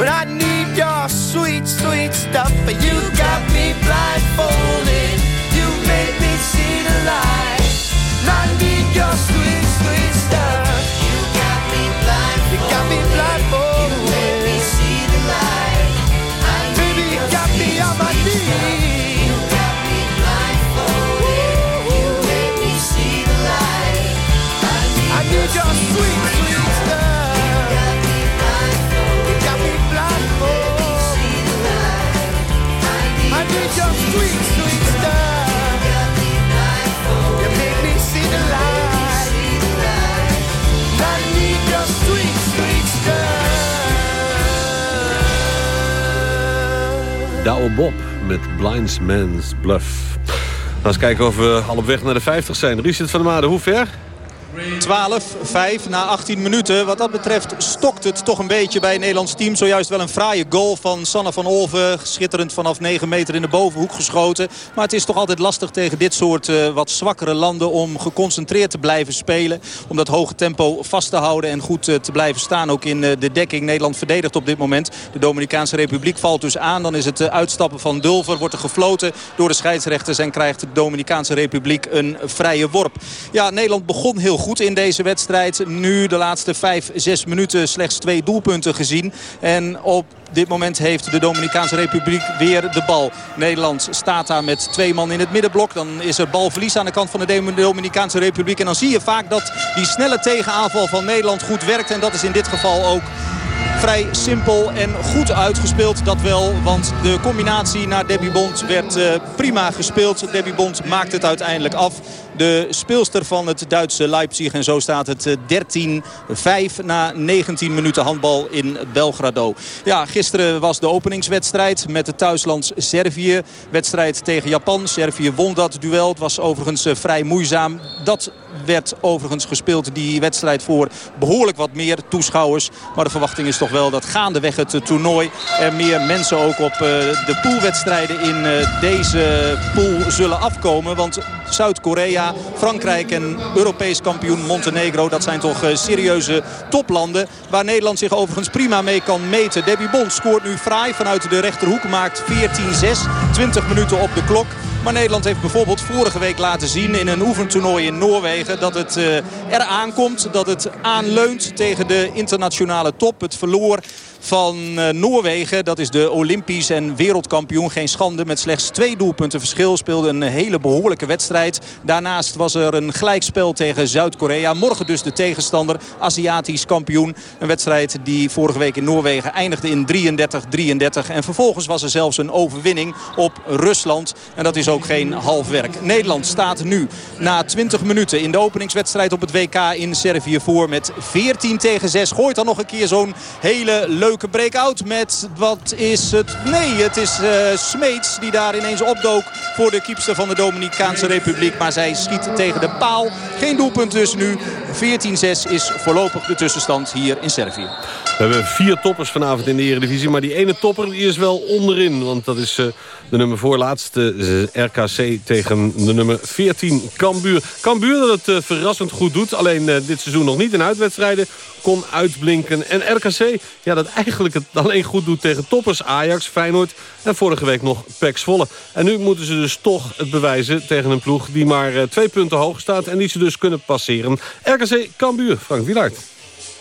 But I need your sweet, sweet stuff. But you got me blindfolded. You made me see the light. Douwe Bob met Blind Man's Bluff. Laten eens kijken of we al op weg naar de 50 zijn. Richard van der Made, hoe ver? 12, 5 na 18 minuten. Wat dat betreft stokt het toch een beetje bij het Nederlands team. Zojuist wel een fraaie goal van Sanne van Olven. Schitterend vanaf 9 meter in de bovenhoek geschoten. Maar het is toch altijd lastig tegen dit soort uh, wat zwakkere landen... om geconcentreerd te blijven spelen. Om dat hoge tempo vast te houden en goed uh, te blijven staan. Ook in uh, de dekking. Nederland verdedigt op dit moment. De Dominicaanse Republiek valt dus aan. Dan is het uitstappen van Dulver. Wordt er gefloten door de scheidsrechters. En krijgt de Dominicaanse Republiek een vrije worp. Ja, Nederland begon heel goed in deze wedstrijd. Nu de laatste 5, 6 minuten slechts twee doelpunten gezien. En op dit moment heeft de Dominicaanse Republiek weer de bal. Nederland staat daar met twee man in het middenblok. Dan is er balverlies aan de kant van de Dominicaanse Republiek. En dan zie je vaak dat die snelle tegenaanval van Nederland goed werkt. En dat is in dit geval ook vrij simpel en goed uitgespeeld. Dat wel, want de combinatie naar Debbie Bond werd uh, prima gespeeld. Debbie Bond maakt het uiteindelijk af de speelster van het Duitse Leipzig. En zo staat het 13-5 na 19 minuten handbal in Belgrado. Ja, gisteren was de openingswedstrijd met het thuisland Servië. Wedstrijd tegen Japan. Servië won dat duel. Het was overigens eh, vrij moeizaam. Dat werd overigens gespeeld, die wedstrijd, voor behoorlijk wat meer toeschouwers. Maar de verwachting is toch wel dat gaandeweg het eh, toernooi... er meer mensen ook op eh, de poolwedstrijden in deze pool zullen afkomen. Want Zuid-Korea Frankrijk en Europees kampioen Montenegro. Dat zijn toch eh, serieuze toplanden. Waar Nederland zich overigens prima mee kan meten. Debbie Bond scoort nu fraai vanuit de rechterhoek. Maakt 14-6. 20 minuten op de klok. Maar Nederland heeft bijvoorbeeld vorige week laten zien in een oefentoernooi in Noorwegen... dat het uh, er aankomt, dat het aanleunt tegen de internationale top. Het verloor van uh, Noorwegen. Dat is de Olympisch en wereldkampioen. Geen schande met slechts twee doelpunten verschil. Speelde een hele behoorlijke wedstrijd. Daarnaast was er een gelijkspel tegen Zuid-Korea. Morgen dus de tegenstander, Aziatisch kampioen. Een wedstrijd die vorige week in Noorwegen eindigde in 33-33. En vervolgens was er zelfs een overwinning op Rusland. En dat is ook geen half werk. Nederland staat nu na 20 minuten in de openingswedstrijd op het WK in Servië voor met 14 tegen 6. Gooit dan nog een keer zo'n hele leuke breakout met wat is het? Nee, het is uh, Smeets die daar ineens opdook voor de kiepster van de Dominicaanse Republiek. Maar zij schiet tegen de paal. Geen doelpunt dus nu. 14-6 is voorlopig de tussenstand hier in Servië. We hebben vier toppers vanavond in de Eredivisie. Maar die ene topper die is wel onderin. Want dat is uh, de nummer voorlaatste uh, RKC tegen de nummer 14 Cambuur. Cambuur dat het uh, verrassend goed doet. Alleen dit seizoen nog niet in uitwedstrijden kon uitblinken. En RKC ja, dat eigenlijk het alleen goed doet tegen toppers Ajax, Feyenoord... en vorige week nog PEC Zwolle. En nu moeten ze dus toch het bewijzen tegen een ploeg... die maar twee punten hoog staat en die ze dus kunnen passeren. RKC Cambuur, Frank Wielaert.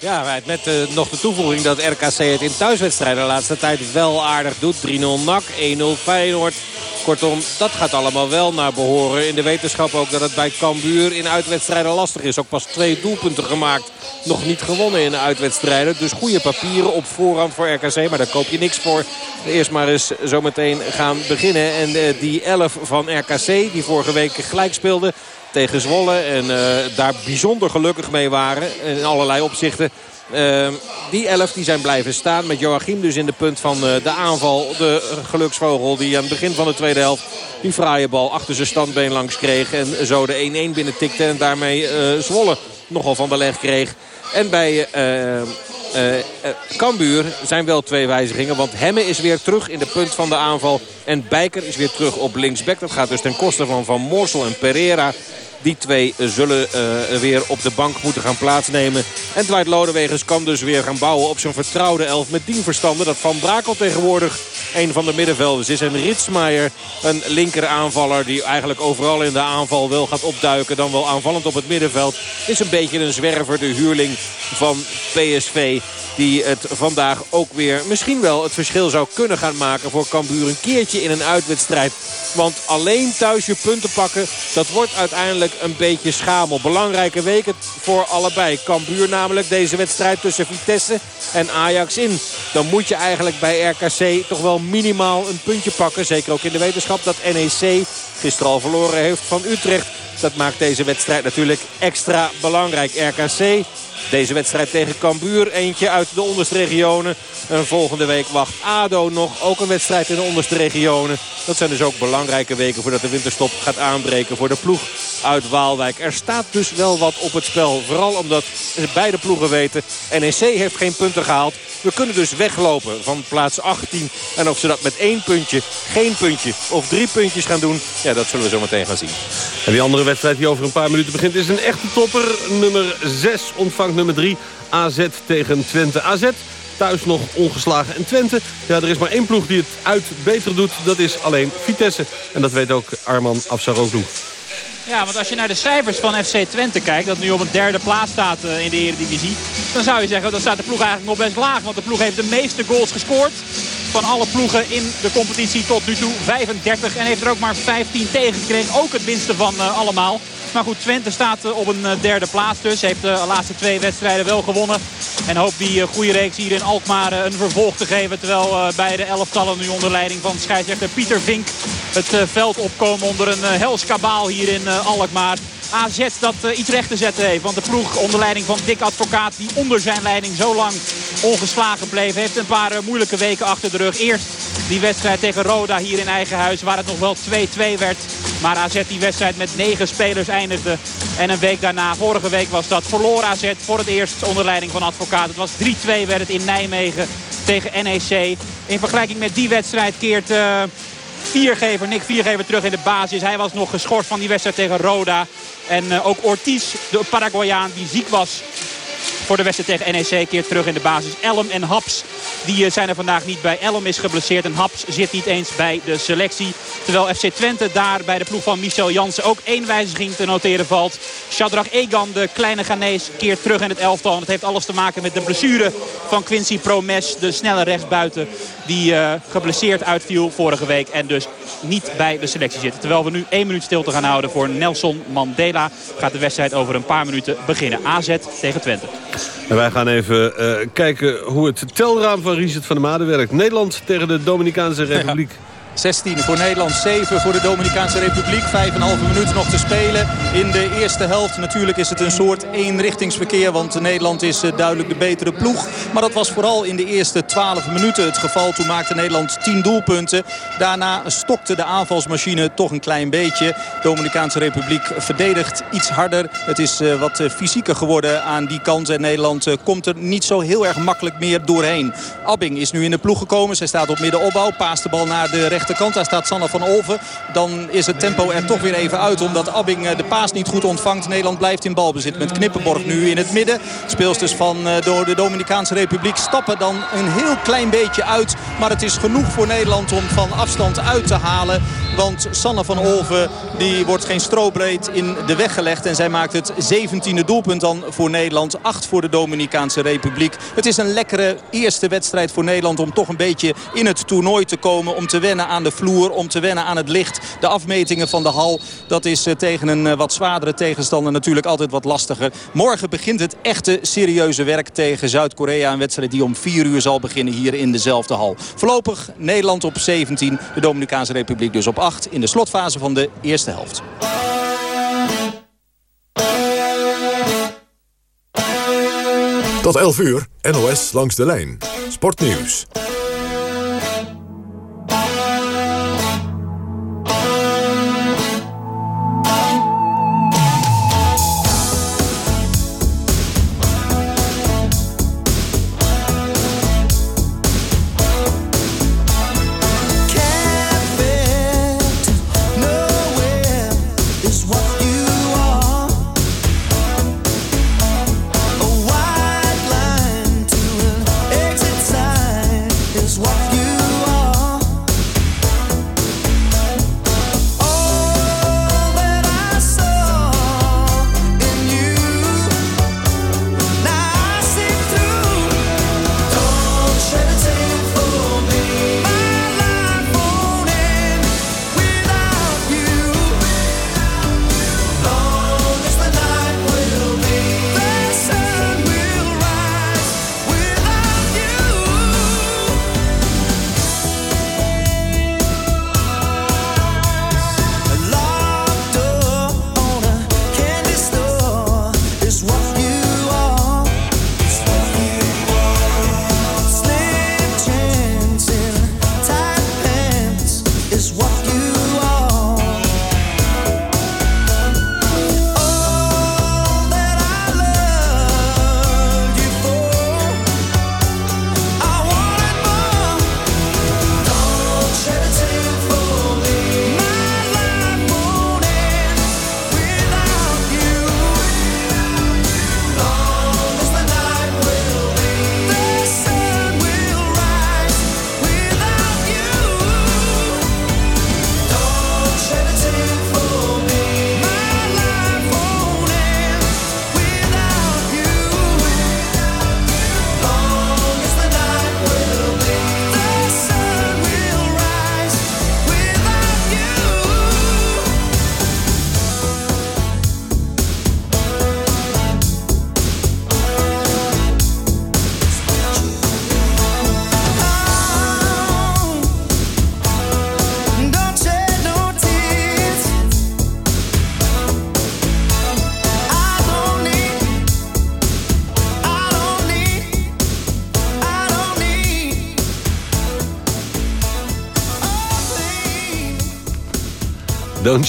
Ja, met uh, nog de toevoeging dat RKC het in thuiswedstrijden de laatste tijd wel aardig doet. 3-0 NAC, 1-0 Feyenoord. Kortom, dat gaat allemaal wel naar behoren. In de wetenschap ook dat het bij Cambuur in uitwedstrijden lastig is. Ook pas twee doelpunten gemaakt. Nog niet gewonnen in de uitwedstrijden. Dus goede papieren op voorhand voor RKC. Maar daar koop je niks voor. Eerst maar eens zometeen gaan beginnen. En uh, die 11 van RKC die vorige week gelijk speelde tegen Zwolle. En uh, daar bijzonder gelukkig mee waren. In allerlei opzichten. Uh, die elf die zijn blijven staan met Joachim dus in de punt van uh, de aanval. De geluksvogel die aan het begin van de tweede helft die fraaie bal achter zijn standbeen langs kreeg. En zo de 1-1 binnen tikte en daarmee Zwolle nogal van de leg kreeg. En bij uh, uh, Cambuur zijn wel twee wijzigingen. Want Hemme is weer terug in de punt van de aanval. En Bijker is weer terug op linksback. Dat gaat dus ten koste van Van Moorsel en Pereira. Die twee zullen uh, weer op de bank moeten gaan plaatsnemen. En Dwight Lodewegers kan dus weer gaan bouwen op zijn vertrouwde elf. Met dien verstande dat Van Brakel tegenwoordig een van de middenvelders is. En Ritsmaier, een linker aanvaller die eigenlijk overal in de aanval wel gaat opduiken. Dan wel aanvallend op het middenveld. Is een beetje een zwerver, de huurling van PSV. Die het vandaag ook weer misschien wel het verschil zou kunnen gaan maken voor Cambuur. Een keertje in een uitwedstrijd. Want alleen thuis je punten pakken, dat wordt uiteindelijk een beetje schamel. Belangrijke weken voor allebei. Cambuur namelijk deze wedstrijd tussen Vitesse en Ajax in. Dan moet je eigenlijk bij RKC toch wel minimaal een puntje pakken. Zeker ook in de wetenschap dat NEC gisteren al verloren heeft van Utrecht. Dat maakt deze wedstrijd natuurlijk extra belangrijk. RKC deze wedstrijd tegen Cambuur. Eentje uit de onderste regionen. En volgende week wacht ADO nog. Ook een wedstrijd in de onderste regionen. Dat zijn dus ook belangrijke weken voordat de winterstop gaat aanbreken voor de ploeg uit Waalwijk. Er staat dus wel wat op het spel. Vooral omdat beide ploegen weten. NEC heeft geen punten gehaald. We kunnen dus weglopen van plaats 18. En of ze dat met één puntje, geen puntje of drie puntjes gaan doen... ja, dat zullen we zo meteen gaan zien. En die andere wedstrijd die over een paar minuten begint... is een echte topper. Nummer 6 ontvangt nummer 3. AZ tegen Twente. AZ thuis nog ongeslagen. En Twente, ja, er is maar één ploeg die het uit beter doet. Dat is alleen Vitesse. En dat weet ook Arman Afsaroglu. Ja, want als je naar de cijfers van FC Twente kijkt... dat nu op een derde plaats staat eh, in de Eredivisie... dan zou je zeggen, dat staat de ploeg eigenlijk nog best laag. Want de ploeg heeft de meeste goals gescoord van alle ploegen in de competitie tot nu toe. 35 en heeft er ook maar 15 tegengekregen. Ook het minste van uh, allemaal. Maar goed, Twente staat op een derde plaats dus. Heeft de laatste twee wedstrijden wel gewonnen. En hoopt die goede reeks hier in Alkmaar een vervolg te geven. Terwijl beide elftallen nu onder leiding van scheidsrechter Pieter Vink het veld opkomen onder een hels kabaal hier in Alkmaar. AZ dat iets recht te zetten heeft. Want de ploeg onder leiding van Dick Advocaat... die onder zijn leiding zo lang ongeslagen bleef... heeft een paar moeilijke weken achter de rug. Eerst die wedstrijd tegen Roda hier in eigen huis... waar het nog wel 2-2 werd. Maar AZ die wedstrijd met negen spelers eindigde. En een week daarna, vorige week was dat, verloor AZ voor het eerst onder leiding van Advocaat. Het was 3-2 werd het in Nijmegen tegen NEC. In vergelijking met die wedstrijd keert... Uh, Viergever, Nick Viergever terug in de basis. Hij was nog geschorst van die wedstrijd tegen Roda. En uh, ook Ortiz, de Paraguayaan die ziek was voor de wedstrijd tegen NEC keert terug in de basis. Elm en Haps die eh, zijn er vandaag niet bij. Elm is geblesseerd en Haps zit niet eens bij de selectie. Terwijl FC Twente daar bij de ploeg van Michel Jansen ook één wijziging te noteren valt. Shadrach Egan, de kleine Ghanese, keert terug in het elftal. En dat heeft alles te maken met de blessure van Quincy Promes. De snelle rechtsbuiten die uh, geblesseerd uitviel vorige week. En dus niet bij de selectie zit. Terwijl we nu één minuut stilte gaan houden voor Nelson Mandela. Gaat de wedstrijd over een paar minuten beginnen. AZ tegen Twente. En wij gaan even uh, kijken hoe het telraam van Richard van der Made werkt. Nederland tegen de Dominicaanse Republiek. Ja. 16 voor Nederland, 7 voor de Dominicaanse Republiek. 5,5 minuten nog te spelen in de eerste helft. Natuurlijk is het een soort eenrichtingsverkeer, want Nederland is eh, duidelijk de betere ploeg. Maar dat was vooral in de eerste 12 minuten het geval. Toen maakte Nederland 10 doelpunten. Daarna stokte de aanvalsmachine toch een klein beetje. De Dominicaanse Republiek verdedigt iets harder. Het is eh, wat eh, fysieker geworden aan die kant. En Nederland komt er niet zo heel erg makkelijk meer doorheen. Abbing is nu in de ploeg gekomen. Zij staat op middenopbouw. Paast de bal naar de rechter rechterkant. Daar staat Sanne van Olven. Dan is het tempo er toch weer even uit. Omdat Abbing eh, de paas niet goed ontvangt. Nederland blijft in balbezit met Knippenborg nu in het midden. Speelsters van eh, door de Dominicaanse Republiek stappen dan een heel klein beetje uit. Maar het is genoeg voor Nederland om van afstand uit te halen. Want Sanne van Olven die wordt geen strobreed in de weg gelegd. En zij maakt het 17e doelpunt dan voor Nederland. 8 voor de Dominicaanse Republiek. Het is een lekkere eerste wedstrijd voor Nederland om toch een beetje in het toernooi te komen. Om te wennen aan de vloer, om te wennen aan het licht. De afmetingen van de hal, dat is eh, tegen een eh, wat zwaardere tegenstander natuurlijk altijd wat lastiger. Morgen begint het echte serieuze werk tegen Zuid-Korea. Een wedstrijd die om 4 uur zal beginnen hier in dezelfde hal. Voorlopig Nederland op 17, de Dominicaanse Republiek dus op 8 in de slotfase van de eerste helft. Tot 11 uur, NOS langs de lijn. Sportnieuws.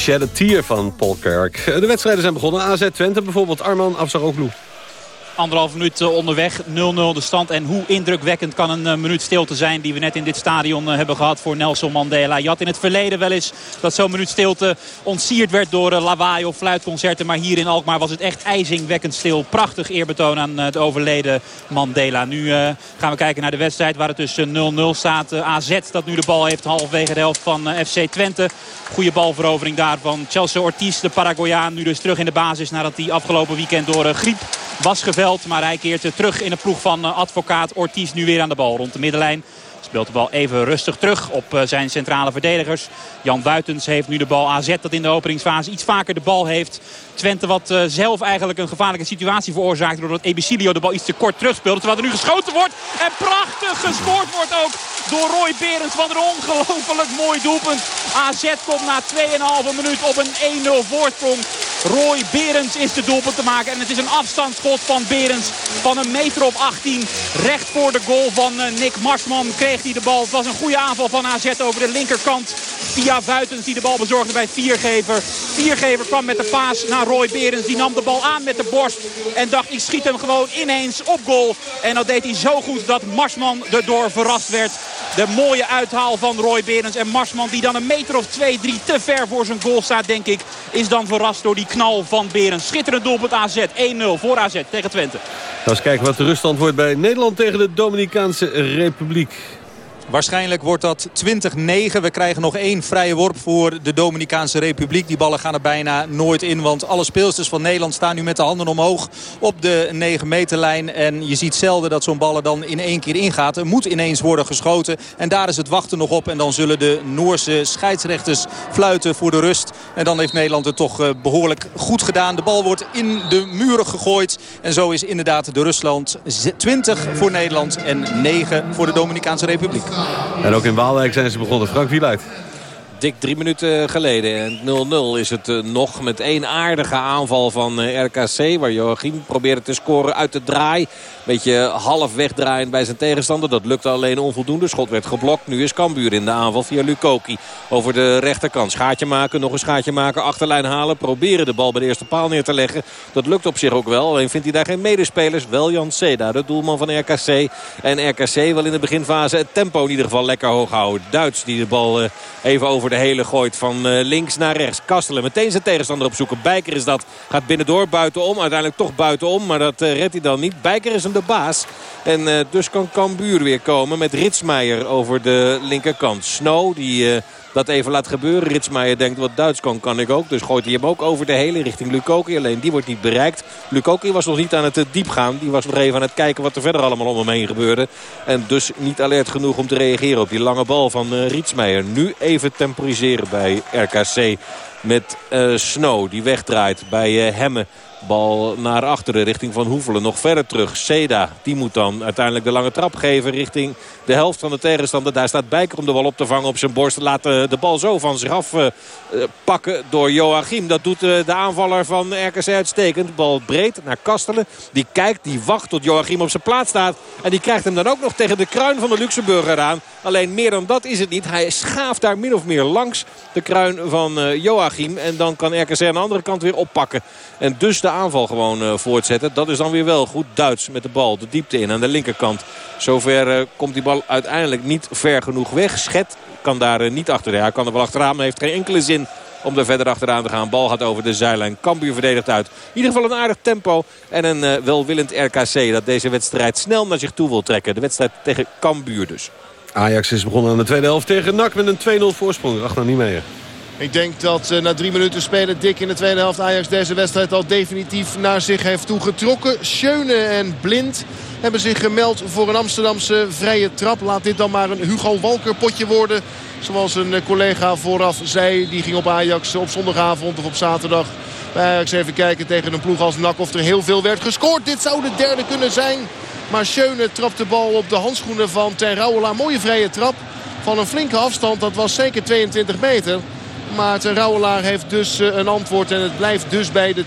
Shed Tear van Paul Kerk. De wedstrijden zijn begonnen. AZ Twente bijvoorbeeld. Arman Afsaroglu anderhalf minuut eh, onderweg. 0-0 de stand. En hoe indrukwekkend kan een eh, minuut stilte zijn die we net in dit stadion eh, hebben gehad voor Nelson Mandela. Je had in het verleden wel eens dat zo'n minuut stilte ontsierd werd door lawaai of fluitconcerten. Maar hier in Alkmaar was het echt ijzingwekkend stil. Prachtig eerbetoon aan het overleden Mandela. Nu gaan we kijken naar de wedstrijd waar het dus 0-0 staat. AZ dat nu de bal heeft halverwege de helft van FC Twente. Goede balverovering daar van Chelsea Ortiz, de Paraguayaan. Nu dus terug in de basis nadat hij afgelopen weekend door griep was geveld. Maar hij keert terug in de ploeg van eh, advocaat Ortiz nu weer aan de bal rond de middenlijn. Speelt de bal even rustig terug op eh, zijn centrale verdedigers. Jan Buitens heeft nu de bal AZ dat in de openingsfase iets vaker de bal heeft. Twente wat uh, zelf eigenlijk een gevaarlijke situatie veroorzaakt. Doordat Ebicilio de bal iets te kort terugspeelde. Terwijl er nu geschoten wordt. En prachtig gescoord wordt ook door Roy Berends. Van een ongelooflijk mooi doelpunt. AZ komt na 2,5 minuut op een 1-0 voorsprong. Roy Berends is de doelpunt te maken. En het is een afstandsschot van Berends van een meter op 18. Recht voor de goal van uh, Nick Marsman hij de bal. Het was een goede aanval van AZ over de linkerkant. Via Buitens die de bal bezorgde bij Viergever. Viergever kwam met de paas naar Roy Berends. Die nam de bal aan met de borst. En dacht ik schiet hem gewoon ineens op goal. En dat deed hij zo goed dat Marsman erdoor verrast werd. De mooie uithaal van Roy Berends. En Marsman die dan een meter of twee, drie te ver voor zijn goal staat denk ik. Is dan verrast door die knal van Berends. Schitterend doelpunt AZ. 1-0 voor AZ tegen Twente. Laten we kijken wat de ruststand wordt bij Nederland tegen de Dominicaanse Republiek. Waarschijnlijk wordt dat 20-9. We krijgen nog één vrije worp voor de Dominicaanse Republiek. Die ballen gaan er bijna nooit in. Want alle speelsters van Nederland staan nu met de handen omhoog op de 9 meterlijn. En je ziet zelden dat zo'n ballen dan in één keer ingaat. Er moet ineens worden geschoten. En daar is het wachten nog op. En dan zullen de Noorse scheidsrechters fluiten voor de rust. En dan heeft Nederland het toch eh, behoorlijk goed gedaan. De bal wordt in de muren gegooid. En zo is inderdaad de Rusland 20 voor Nederland en 9 voor de Dominicaanse Republiek. En ook in Waalwijk zijn ze begonnen. Frank Wieluid dik drie minuten geleden. En 0-0 is het eh, nog met één aardige aanval van eh, RKC. Waar Joachim probeerde te scoren uit de draai. Beetje half wegdraaiend bij zijn tegenstander. Dat lukte alleen onvoldoende. Schot werd geblokt. Nu is Cambuur in de aanval via Lukoki. Over de rechterkant. Schaatje maken. Nog een schaatje maken. Achterlijn halen. Proberen de bal bij de eerste paal neer te leggen. Dat lukt op zich ook wel. Alleen vindt hij daar geen medespelers. Wel Jan Seda, de doelman van RKC. En RKC wil in de beginfase het tempo in ieder geval lekker hoog houden. Duits die de bal eh, even over de hele gooit. Van eh, links naar rechts. Kastelen meteen zijn tegenstander opzoeken. Bijker is dat. Gaat binnendoor buitenom. Uiteindelijk toch buitenom. Maar dat uh, redt hij dan niet. Bijker is hem de baas. En uh, dus kan Cambuur weer komen met Ritsmeijer over de linkerkant. Snow die dat even laat gebeuren. Ritsmeijer denkt wat Duits kan, kan ik ook. Dus gooit hij hem ook over de hele richting Lukoki. Alleen die wordt niet bereikt. Lukoki was nog niet aan het diep gaan. Die was nog even aan het kijken wat er verder allemaal om hem heen gebeurde. En dus niet alert genoeg om te reageren op die lange bal van uh, Ritsmeijer. Nu even temporiseren bij RKC met uh, Snow die wegdraait bij uh, Hemme. Bal naar achteren richting Van Hoevelen. Nog verder terug. Seda. Die moet dan uiteindelijk de lange trap geven richting de helft van de tegenstander. Daar staat Bijker om de bal op te vangen op zijn borst. Laat eh, de bal zo van zich af uh, pakken door Joachim. Dat doet de aanvaller van RKC uitstekend. Bal breed naar Kastelen. Die kijkt, die wacht tot Joachim op zijn plaats staat. En die krijgt hem dan ook nog tegen de kruin van de Luxemburger aan. Alleen meer dan dat is het niet. Hij schaaft daar min of meer langs de kruin van Joachim. En dan kan RKC aan de andere kant weer oppakken. En dus aanval gewoon uh, voortzetten. Dat is dan weer wel goed Duits met de bal. De diepte in aan de linkerkant. Zover uh, komt die bal uiteindelijk niet ver genoeg weg. Schet kan daar uh, niet achter. Hij kan er wel achteraan, maar heeft geen enkele zin om er verder achteraan te gaan. Bal gaat over de zijlijn. Cambuur verdedigt uit. In ieder geval een aardig tempo. En een welwillend RKC dat deze wedstrijd snel naar zich toe wil trekken. De wedstrijd tegen Cambuur dus. Ajax is begonnen aan de tweede helft tegen NAC met een 2-0 voorsprong. Achter niet meer. Ik denk dat uh, na drie minuten spelen dik in de tweede helft Ajax deze wedstrijd al definitief naar zich heeft toegetrokken. Schöne en Blind hebben zich gemeld voor een Amsterdamse vrije trap. Laat dit dan maar een Hugo Walker potje worden. Zoals een eh, collega vooraf zei. Die ging op Ajax op zondagavond of op zaterdag bij Ajax even kijken tegen een ploeg als NAC. Of er heel veel werd gescoord. Dit zou de derde kunnen zijn. Maar Schöne trapt de bal op de handschoenen van Ten Rouwela. Mooie vrije trap van een flinke afstand. Dat was zeker 22 meter. Maarten Rauwelaar heeft dus eh, een antwoord. En het blijft dus bij de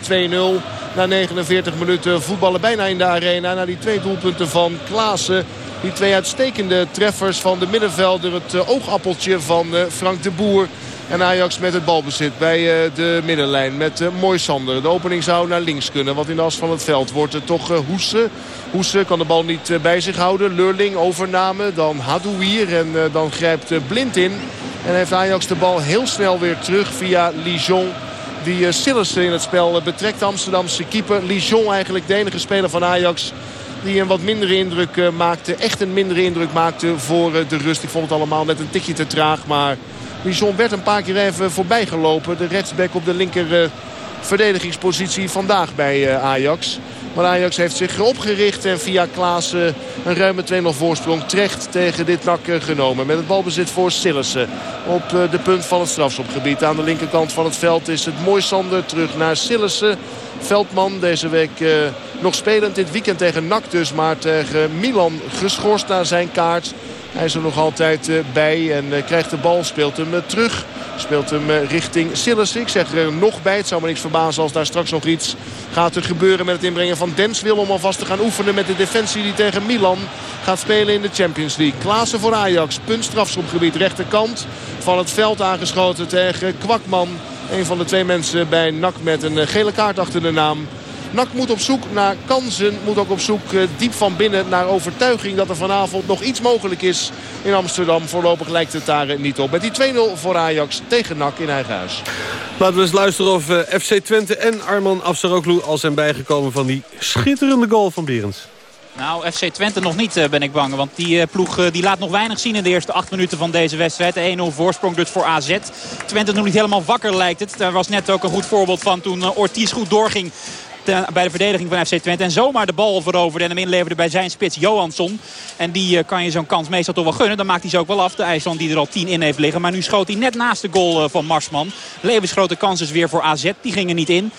2-0. Na 49 minuten voetballen bijna in de arena. Na die twee doelpunten van Klaassen Die twee uitstekende treffers van de middenvelder. Het uh, oogappeltje van uh, Frank de Boer. En Ajax met het balbezit bij de middenlijn met Moisander. De opening zou naar links kunnen. Want in de as van het veld wordt het toch Hoese. Hoese kan de bal niet bij zich houden. Leurling overname. Dan Hadouier. En dan grijpt Blind in. En heeft Ajax de bal heel snel weer terug via Lijon. Die Sillissen in het spel betrekt. Amsterdamse keeper. Lijon eigenlijk de enige speler van Ajax die een wat mindere indruk uh, maakte. Echt een mindere indruk maakte voor de rust. Ik vond het allemaal net een tikje te traag. Maar Lijon werd een paar keer even voorbij gelopen. De rechtsback op de linker verdedigingspositie vandaag bij Ajax. Maar Ajax heeft zich opgericht en via Klaas een ruime 2-0 voorsprong terecht tegen dit nak genomen. Met het balbezit voor Sillissen op de punt van het strafschopgebied. Aan de linkerkant van het veld is het Moisander terug naar Sillissen. Veldman deze week nog spelend dit weekend tegen NAC dus. Maar tegen Milan geschorst naar zijn kaart. Hij is er nog altijd uh, bij en uh, krijgt de bal, speelt hem terug. Speelt hem richting Sillissen. Ik zeg er nog bij. Het zou me niks verbazen als daar straks nog iets gaat er gebeuren met het inbrengen van Denswil. Om alvast te gaan oefenen met de defensie die tegen Milan gaat spelen in de Champions League. Klaassen voor Ajax. Punt strafschopgebied rechterkant van het veld aangeschoten tegen Kwakman. Een van de twee mensen bij NAC met een gele kaart achter de naam. NAC moet op zoek naar kansen. Moet ook op zoek uh, diep van binnen naar overtuiging dat er vanavond nog iets mogelijk is in Amsterdam. Voorlopig lijkt het daar niet op. Met die 2-0 voor Ajax tegen NAC in eigen huis. Laten we eens luisteren of uh, FC Twente en Arman Afsaroglu al zijn bijgekomen van die schitterende goal van Berends. Nou, FC Twente nog niet, uh, ben ik bang. Want die ploeg die laat nog weinig zien in de eerste acht minuten van deze wedstrijd. 1-0 voorsprong dus voor AZ. Twente nog niet helemaal wakker lijkt het. Daar was net ook een goed voorbeeld van toen Ortiz goed doorging bij de verdediging van FC Twente. En zomaar de bal veroverde en hem inleverde bij zijn spits Johansson. En die uh, kan je zo'n kans meestal toch wel gunnen. Dan maakt hij ze ook wel af. De IJsland die er al 10 in heeft liggen. Maar nu schoot hij net naast de goal uh, van Marsman. Levensgrote kans dus weer voor AZ. Die gingen niet in. 1-0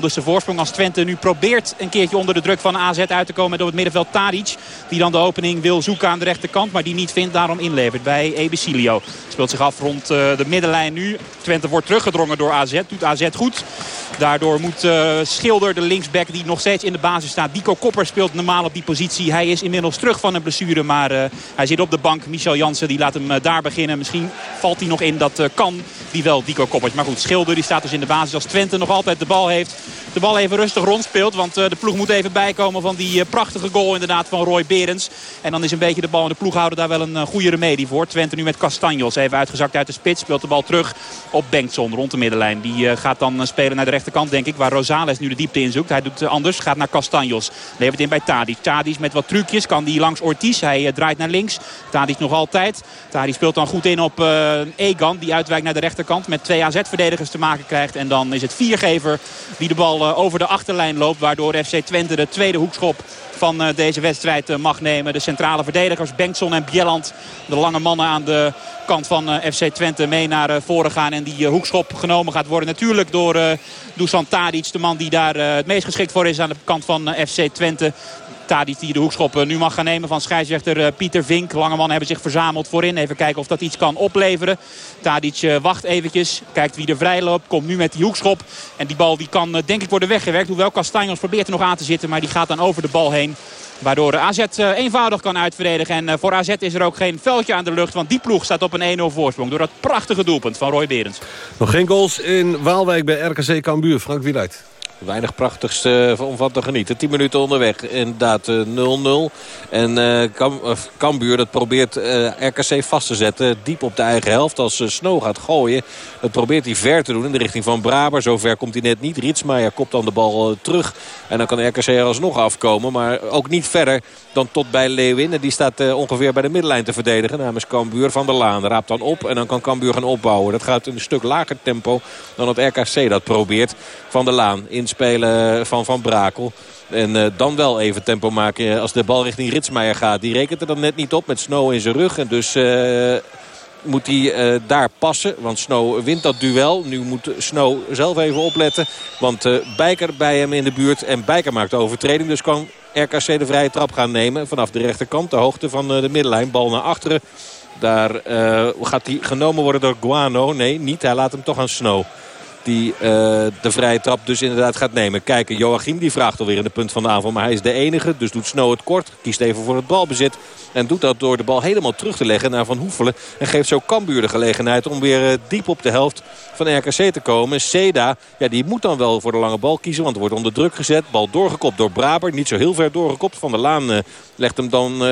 dus de voorsprong als Twente nu probeert een keertje onder de druk van AZ uit te komen. Op het middenveld Tadic. Die dan de opening wil zoeken aan de rechterkant. Maar die niet vindt. Daarom inlevert bij Ebicilio. Speelt zich af rond de middenlijn nu. Twente wordt teruggedrongen door AZ. Doet AZ goed. Daardoor moet Schilder de linksback die nog steeds in de basis staat. Dico Kopper speelt normaal op die positie. Hij is inmiddels terug van een blessure. Maar uh, hij zit op de bank. Michel Jansen die laat hem uh, daar beginnen. Misschien valt hij nog in. Dat uh, kan die wel, Dico Kopper. Maar goed, Schilder die staat dus in de basis als Twente nog altijd de bal heeft. De bal even rustig rondspeelt. Want de ploeg moet even bijkomen van die prachtige goal inderdaad van Roy Berends. En dan is een beetje de bal in de ploeghouder daar wel een goede remedie voor. Twente nu met Castanjos. Even uitgezakt uit de spits. Speelt de bal terug op Bengtson rond de middenlijn. Die gaat dan spelen naar de rechterkant denk ik. Waar Rosales nu de diepte inzoekt. Hij doet anders. Gaat naar Castanjos. Levert in bij Tadic. Tadic met wat trucjes. Kan die langs Ortiz. Hij draait naar links. Tadic nog altijd. Tadic speelt dan goed in op Egan. Die uitwijkt naar de rechterkant. Met twee AZ-verdedigers te maken krijgt. En dan is het viergever die de bal uh, over de achterlijn loopt. Waardoor FC Twente de tweede hoekschop van uh, deze wedstrijd uh, mag nemen. De centrale verdedigers Bengtson en Bjelland. De lange mannen aan de kant van FC Twente mee naar voren gaan. En die hoekschop genomen gaat worden natuurlijk door Dusan Tadic. De man die daar het meest geschikt voor is aan de kant van FC Twente. Tadic die de hoekschop nu mag gaan nemen van scheidsrechter Pieter Vink. Lange mannen hebben zich verzameld voorin. Even kijken of dat iets kan opleveren. Tadic wacht eventjes. Kijkt wie er vrij loopt. Komt nu met die hoekschop. En die bal die kan denk ik worden weggewerkt. Hoewel Castanjos probeert er nog aan te zitten. Maar die gaat dan over de bal heen. Waardoor AZ eenvoudig kan uitverdedigen. En voor AZ is er ook geen veldje aan de lucht. Want die ploeg staat op een 1-0 voorsprong. Door dat prachtige doelpunt van Roy Berends. Nog geen goals in Waalwijk bij RKC Cambuur. Frank Wieluid. Weinig prachtigs uh, om te genieten. 10 minuten onderweg. Inderdaad 0-0. Uh, en uh, Cam, Cambuur dat probeert RKC vast te zetten. Diep op de eigen helft. Als Snow gaat gooien. Dat probeert hij ver te doen in de richting van Braber. Zover komt hij net niet. Ritsmaier kopt dan de bal terug. En dan kan RKC er alsnog afkomen. Maar ook niet verder dan tot bij Leeuwin. En die staat ongeveer bij de middenlijn te verdedigen. Namens Cambuur van der Laan. Raapt dan op. En dan kan Cambuur gaan opbouwen. Dat gaat in een stuk lager tempo dan het RKC dat probeert. Van der Laan inspelen van Van Brakel. En uh, dan wel even tempo maken als de bal richting Ritsmeijer gaat. Die rekent er dan net niet op met Snow in zijn rug. En dus uh, moet hij uh, daar passen. Want Snow wint dat duel. Nu moet Snow zelf even opletten. Want Bijker bij hem in de buurt. En Bijker maakt de overtreding. Dus kan RKC de vrije trap gaan nemen. Vanaf de rechterkant. De hoogte van de middenlijn. Bal naar achteren. Daar gaat hij genomen worden door Guano. Nee, niet. Hij laat hem toch aan Snow. Die uh, de vrije trap dus inderdaad gaat nemen. Kijken, Joachim die vraagt alweer in de punt van de aanval. Maar hij is de enige, dus doet Snow het kort. Kiest even voor het balbezit. En doet dat door de bal helemaal terug te leggen naar Van Hoefelen. En geeft zo Cambuur de gelegenheid om weer uh, diep op de helft van RKC te komen. Seda, ja, die moet dan wel voor de lange bal kiezen. Want er wordt onder druk gezet. Bal doorgekopt door Braber. Niet zo heel ver doorgekopt. Van der Laan uh, legt hem dan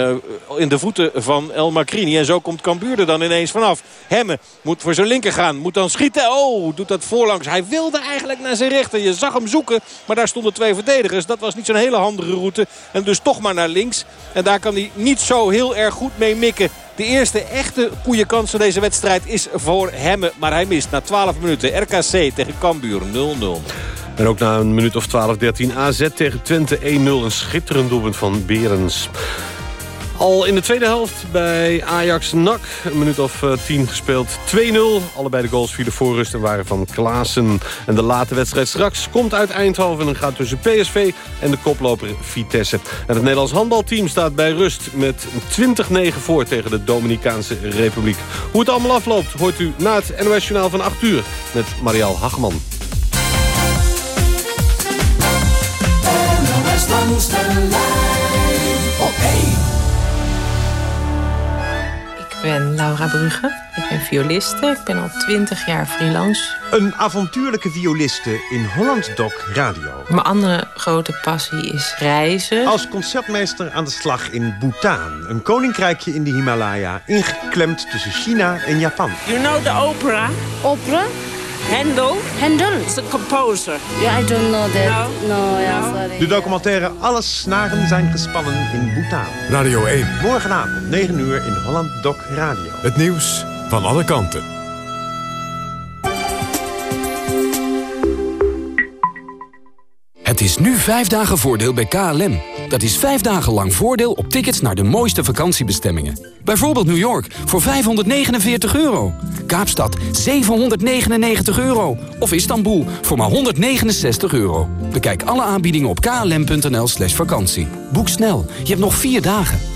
in de voeten van El Macrini. En zo komt Cambuur er dan ineens vanaf. Hemme moet voor zijn linker gaan. Moet dan schieten. Oh, doet dat voorlangs. Hij wilde eigenlijk naar zijn rechter. Je zag hem zoeken. Maar daar stonden twee verdedigers. Dat was niet zo'n hele handige route. En dus toch maar naar links. En daar kan hij niet zo heel erg goed mee mikken. De eerste echte goede kans van deze wedstrijd is voor Hemme. Maar hij mist na 12 minuten. RKC tegen Cambuur 0-0. En ook na een minuut of 12, 13 AZ tegen Twente 1-0. Een schitterend doelpunt van Berens. Al in de tweede helft bij Ajax NAC. Een minuut of uh, tien gespeeld. 2-0. Allebei de goals vielen voorrust en waren van Klaassen. En de late wedstrijd straks komt uit Eindhoven... en gaat tussen PSV en de koploper Vitesse. En het Nederlands handbalteam staat bij rust... met 20-9 voor tegen de Dominicaanse Republiek. Hoe het allemaal afloopt hoort u na het NOS Journaal van 8 uur... met Marielle Hagman. Ben Laura Brugge. Ik ben violiste. Ik ben al twintig jaar freelance. Een avontuurlijke violiste in Holland Doc Radio. Mijn andere grote passie is reizen. Als concertmeester aan de slag in Bhutan. Een koninkrijkje in de Himalaya. Ingeklemd tussen China en Japan. You know the opera? Opera? Handel? Handel? It's a composer. Yeah, I don't know that. No, no yeah, sorry. De documentaire Alle snaren zijn gespannen in Bhutan. Radio 1. Morgenavond 9 uur in Holland Doc Radio. Het nieuws van alle kanten. Het is nu vijf dagen voordeel bij KLM. Dat is vijf dagen lang voordeel op tickets naar de mooiste vakantiebestemmingen. Bijvoorbeeld New York voor 549 euro. Kaapstad 799 euro. Of Istanbul voor maar 169 euro. Bekijk alle aanbiedingen op klm.nl slash vakantie. Boek snel, je hebt nog vier dagen.